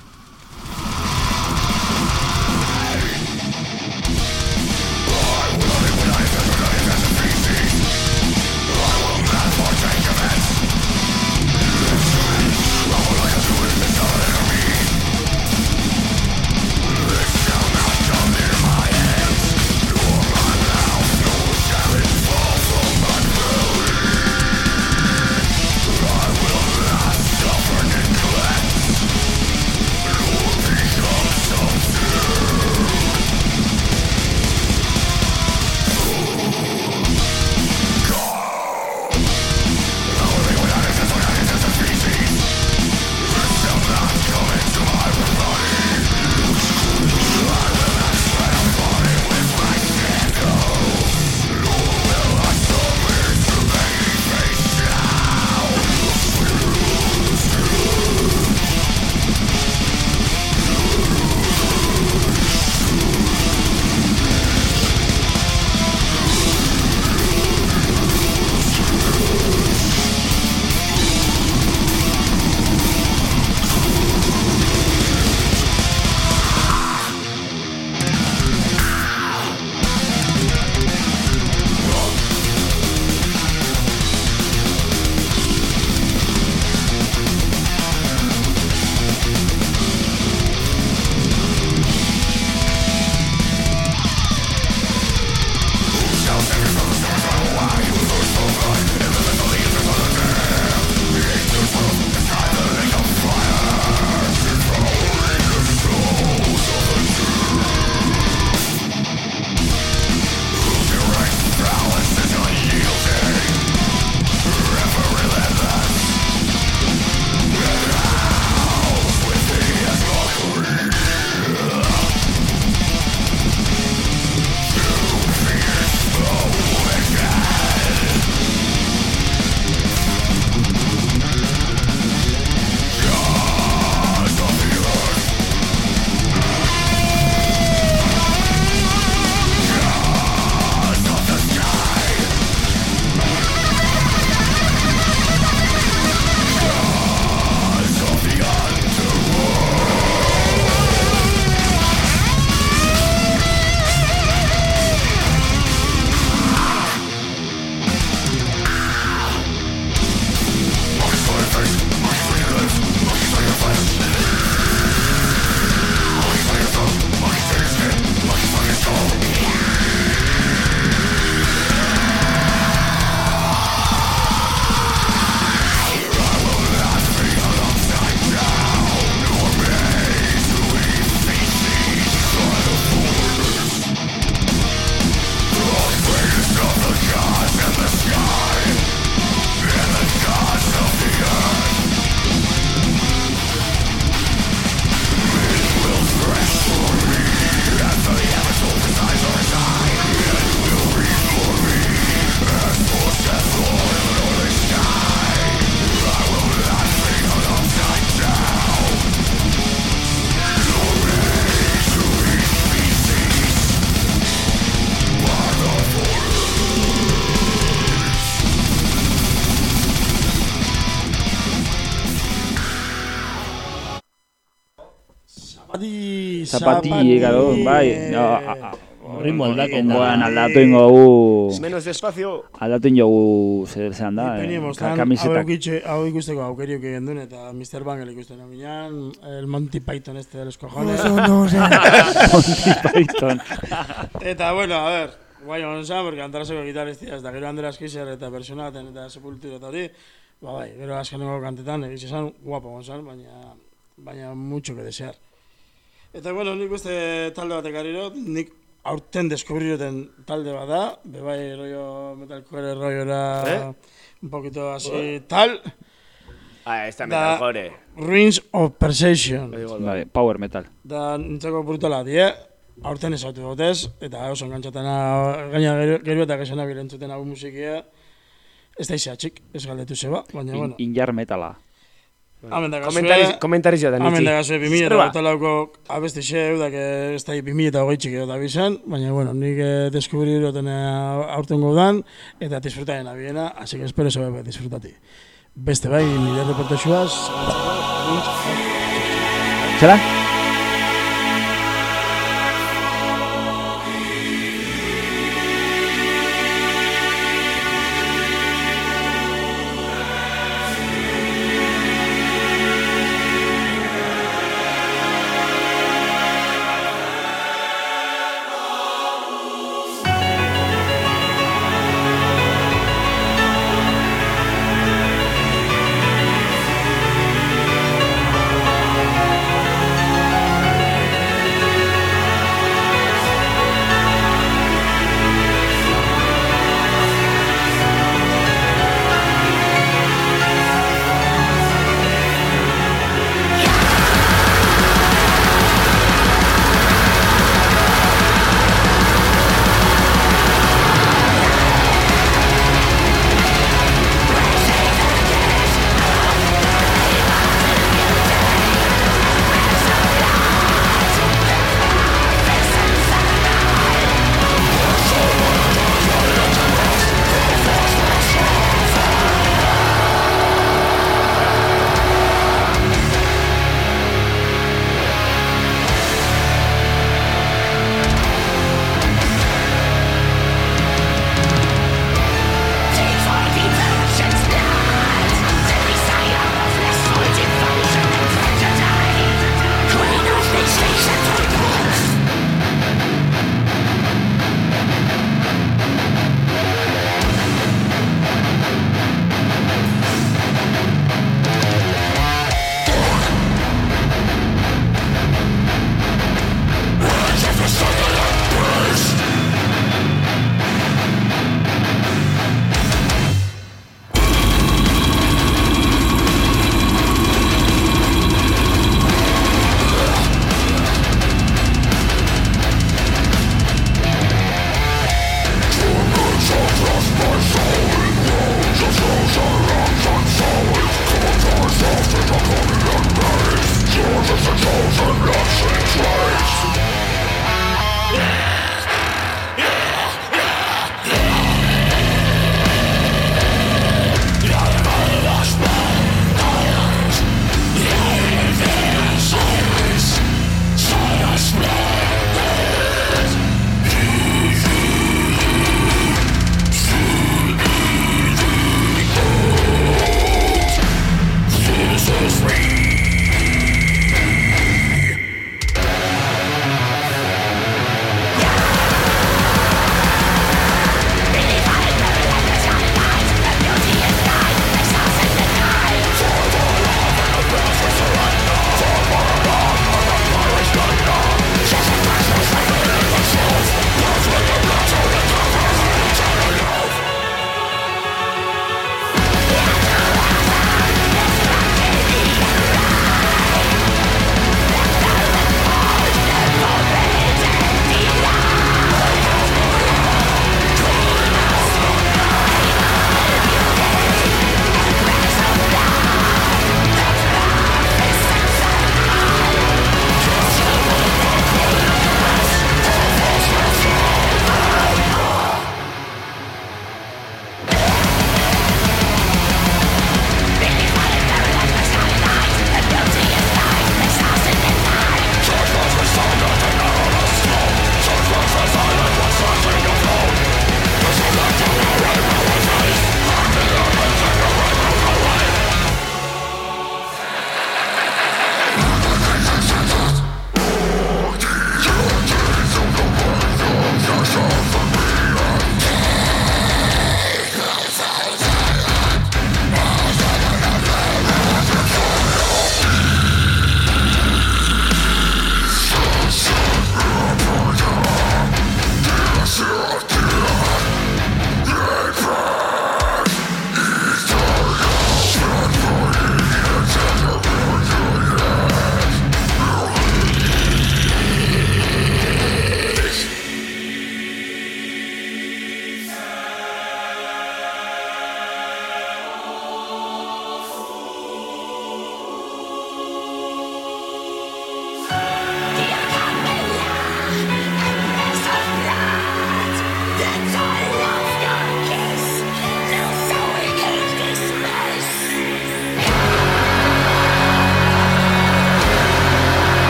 Zapatille, claro, bai. A- a- a- Ritmo aldaketa. Ongoan aldatu ingo gu, Menos despacio. aldatu ingo gu zer zean da, eh, hau, kamisetak. hau ikusteko aukeriuk egin duen, eta Mr. Bangle ikusten aminan, el Monty Python este de los cojones. Monty Python. Eta, bueno, a ver, guai hon zan, porque antaraseko gitaristia, ez da gero Andreas Kisser eta personaten eta sepultura eta hori, ba bai, gero azkeneko kantetan, egiz esan, guapo hon zan, baina, baina mucho que desear. Eta, bueno, nik uste talde batek ariro, nik aurten deskubriroten talde bat da, bebai rollo metalcore rolloera, Eh? un poquito así, tal, Ah, ez da metalcore. Ruins of Perception. Vale, power metal. Da nintzako brutala die, aurten ezautu gotez, eta oso engantzatena, gaina gero, gero eta gesena bilentzuten hau musikia, ez da izatxik, ez galdetu zeba, baina, In, bueno. injar metala. Hamen da Komentariz, gazue, komentariz jodan hamen itxi. da gazue, 2000 eta eta lauko abesti xe, eudak ez da 2000 eta hogei txiki eta bizan, baina, bueno, nik eh, deskubriroten eh, aurten gaudan, eta disfrutaien abiena, así que espero zebe disfrutati. Beste bai, nire reportaxuaz, Zera?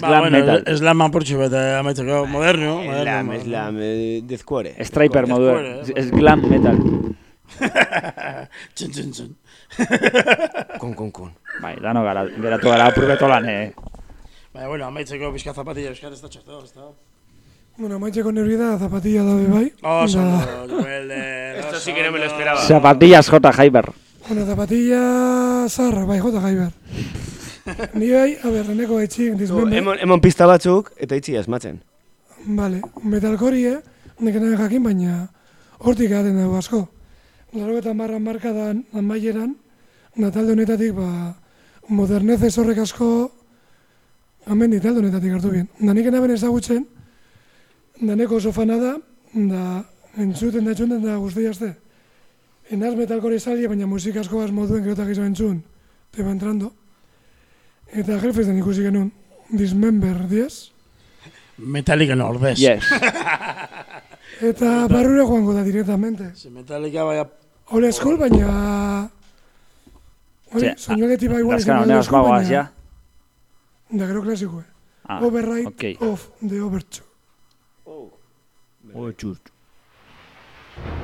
Glam, es Ba, glam bueno, metal. Ez lan manportxu bete amaitzeko, moderno. Eslam, moderno. eslam, eh, dezkore. Striper modu, eh. es glam metal. Txun, txun, txun. Kon, kon, kon. Bai, dano gara, geratu gara apurbeto lan, eh. Baina, bueno, amaitzeko pixka zapatilla euskal ez da txartu, ez da? Bueno, amaitzeko neuri da, zapatilla dabe bai. Oso, Da- Joel de... Esto sí que no me lo esperaba. Zapatillas J. Hyper. Bueno, zapatilla zarra, bai, jota gaiber. Ni bai, a ber, reneko etxik, dismember. Emon, emon pista batzuk, eta itxi asmatzen. Vale, metalkorie, nik nahi jakin, baina hortik gaten dugu asko. Laro eta marran marka da amaieran, natalde honetatik, ba, modernezez horrek asko, hemen talde honetatik hartu bien. Da nik enaben ezagutzen, da neko da, da entzuten da entzuten da guzti jazte. Enaz metalkore salia, baina musika asko gaz moduen gerotak izan entzun, te ba entrando. Eta Hellfesten ikusi genuen, Dismember 10. Metallica no ordez. Yes. Eta barrura joango da directamente. Se Metallica vaya... Old school, baina... Hori, Sí, soñoleti ba igual Azkan izan old school, bagoaz, ja. Da gero klasikoe. Ah, Override ok. of the Overture. Oh, txut. Thank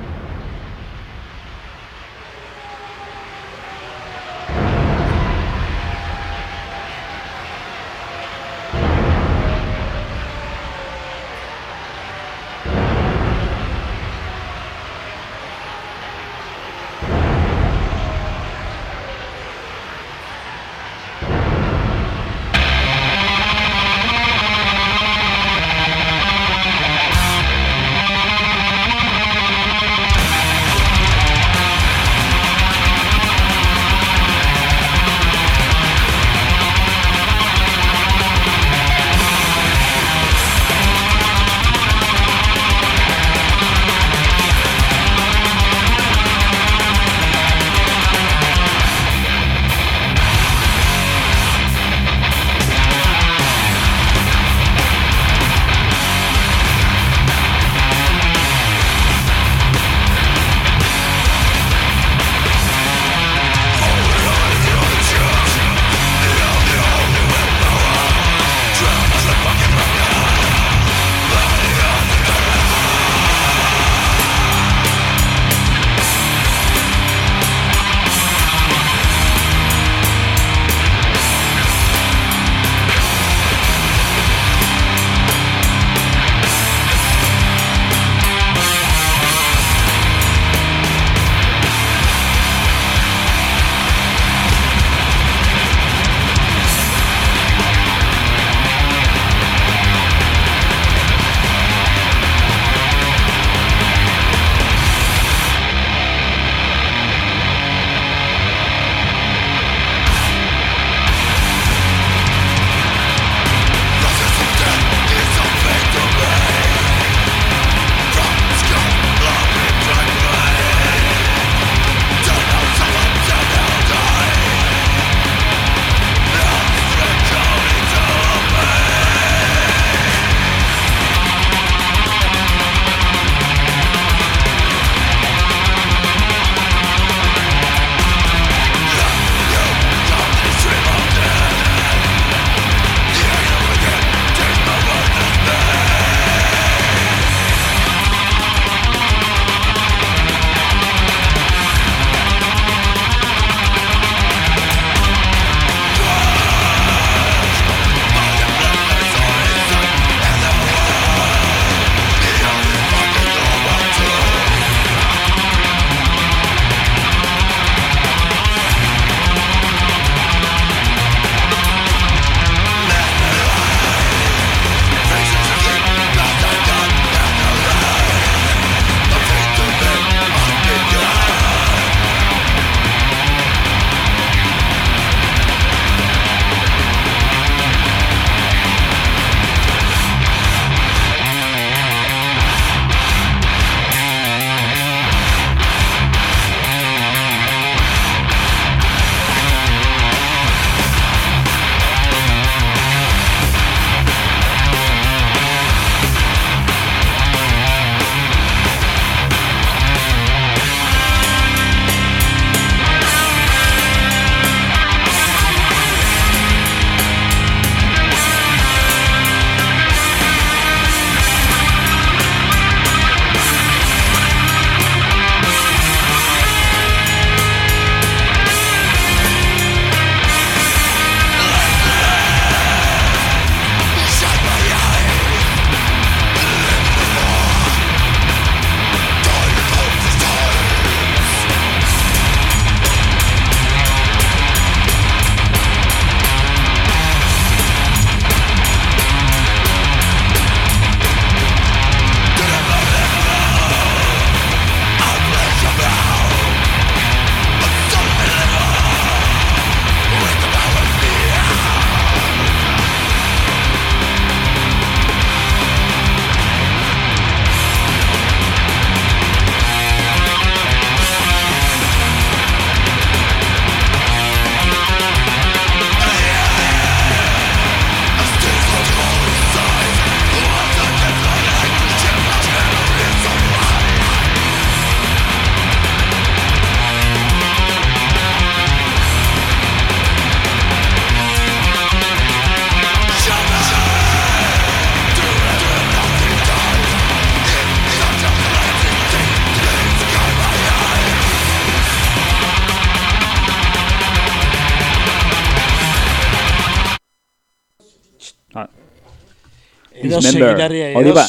Segitaria, Hori ba,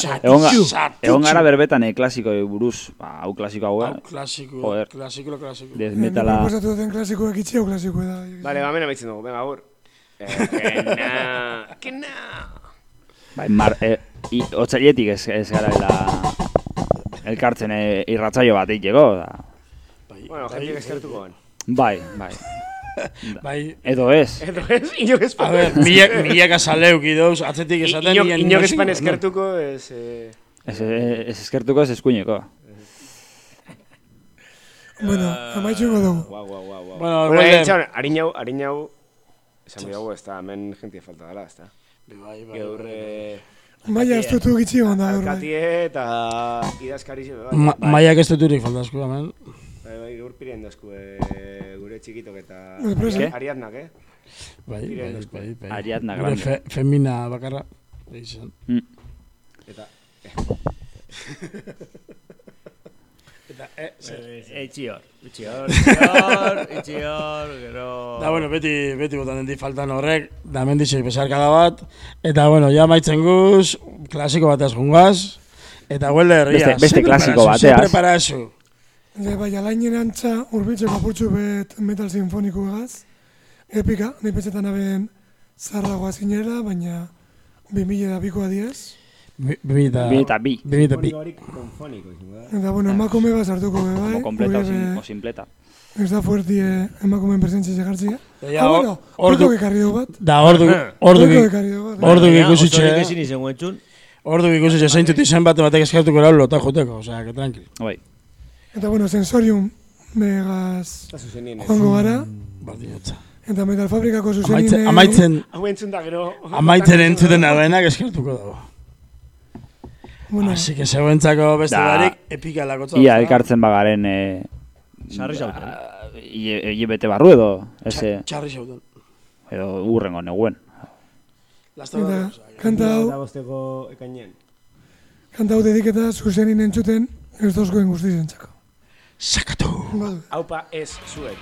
egon, gara berbetan eh, klasiko buruz, ba, hau klasiko hau, Hau eh? klasiko, Joder. klasiko, klasiko. Death Nik metala, proposatu duten klasikoak itxi hau klasikoa da. Bale, ba, mena baitzen dugu, venga, agur. Eh, que na, bai, mar, eh, i, otzailetik ez, ez gara la, elkartzen eh, irratzaio bat egiteko, da. Bai, Bueno, jentik eskertuko ban. Bai, bai. Bai, Edo ez. Edo ez, inok a espan. ver, milak, milak azaleuk idouz, atzetik esaten. Inok, inok no espan eskertuko, ez... Eh, Ez, ez eskertuko ez eskuineko. Bueno, amaitxuko dugu. guau, guau, guau. Bueno, Bueno, eh, txaun, harinau, harinau, esan bidago, ez da, hemen jentia falta dela, ez da. Bai, bai, Gaur, bai. eh, Baina ez dutu da gaur bai. alkatie eta idazkari zebe, bai. Ma, maiak ez duturik faltazko, hemen. Bai, bai, gaur pirien dazku, eh, gure txikitok eta Bai, presa. Ke? Ariadnak, eh? Bai, bai, bai, bai. Ariadna Gure Grande. fe, femina bakarra. Izan. Mm. Eta, Eta, eh, zer. Eitxior, itxior, itxior, itxior, gero... Da, bueno, beti, beti botan dendi faltan horrek, da mendizek besarkada bat, eta, bueno, ja maitzen guz, klasiko batez jungaz, eta Welder, Beste- ia, beste ze klasiko preparazu, ze bateaz. preparazu. Ja, bai, alainen antza, urbiltzeko apurtxu bet metal sinfoniko egaz. Epika, nahi petxetan aben zarragoa zinera, baina 2000 da bikoa diez. Bi- Bi eta... Bi eta bi. Bi eta da. Bueno, emakume bat sartuko be bai. Como completa o, simpleta. Ez da fuertie emakumeen presentzia zegartzia. Ja, ah, bueno, ordu, ekarri du bat. da, ordu, ordu, Ordu bat. ikusitxe, ordu ikusitxe zeintut izan bate batek eskertuko lau lota juteko, osea, que tranquil. Bai. Eta, bueno, sensorium ez. joango gara. Bardinotza. Eta metal fabrikako Amaitzen, zuzenine... amaitzen, entzun da gero... amaitzen entzuten dagoenak eskertuko dago. Bueno, Así que zeuentzako beste Da. barik, epika lakotza. Ia elkartzen bagaren eh, Sarri zauten. Ie, ie bete barru edo, ez, eh, Txarri zauten. edo urrengo neguen. Lasta da, kanta hau, Eta bosteko ekainean. kanta hau dediketa zuzenin entzuten ez dozkoen guztizentzako. Sakatu. Haupa ez zuek.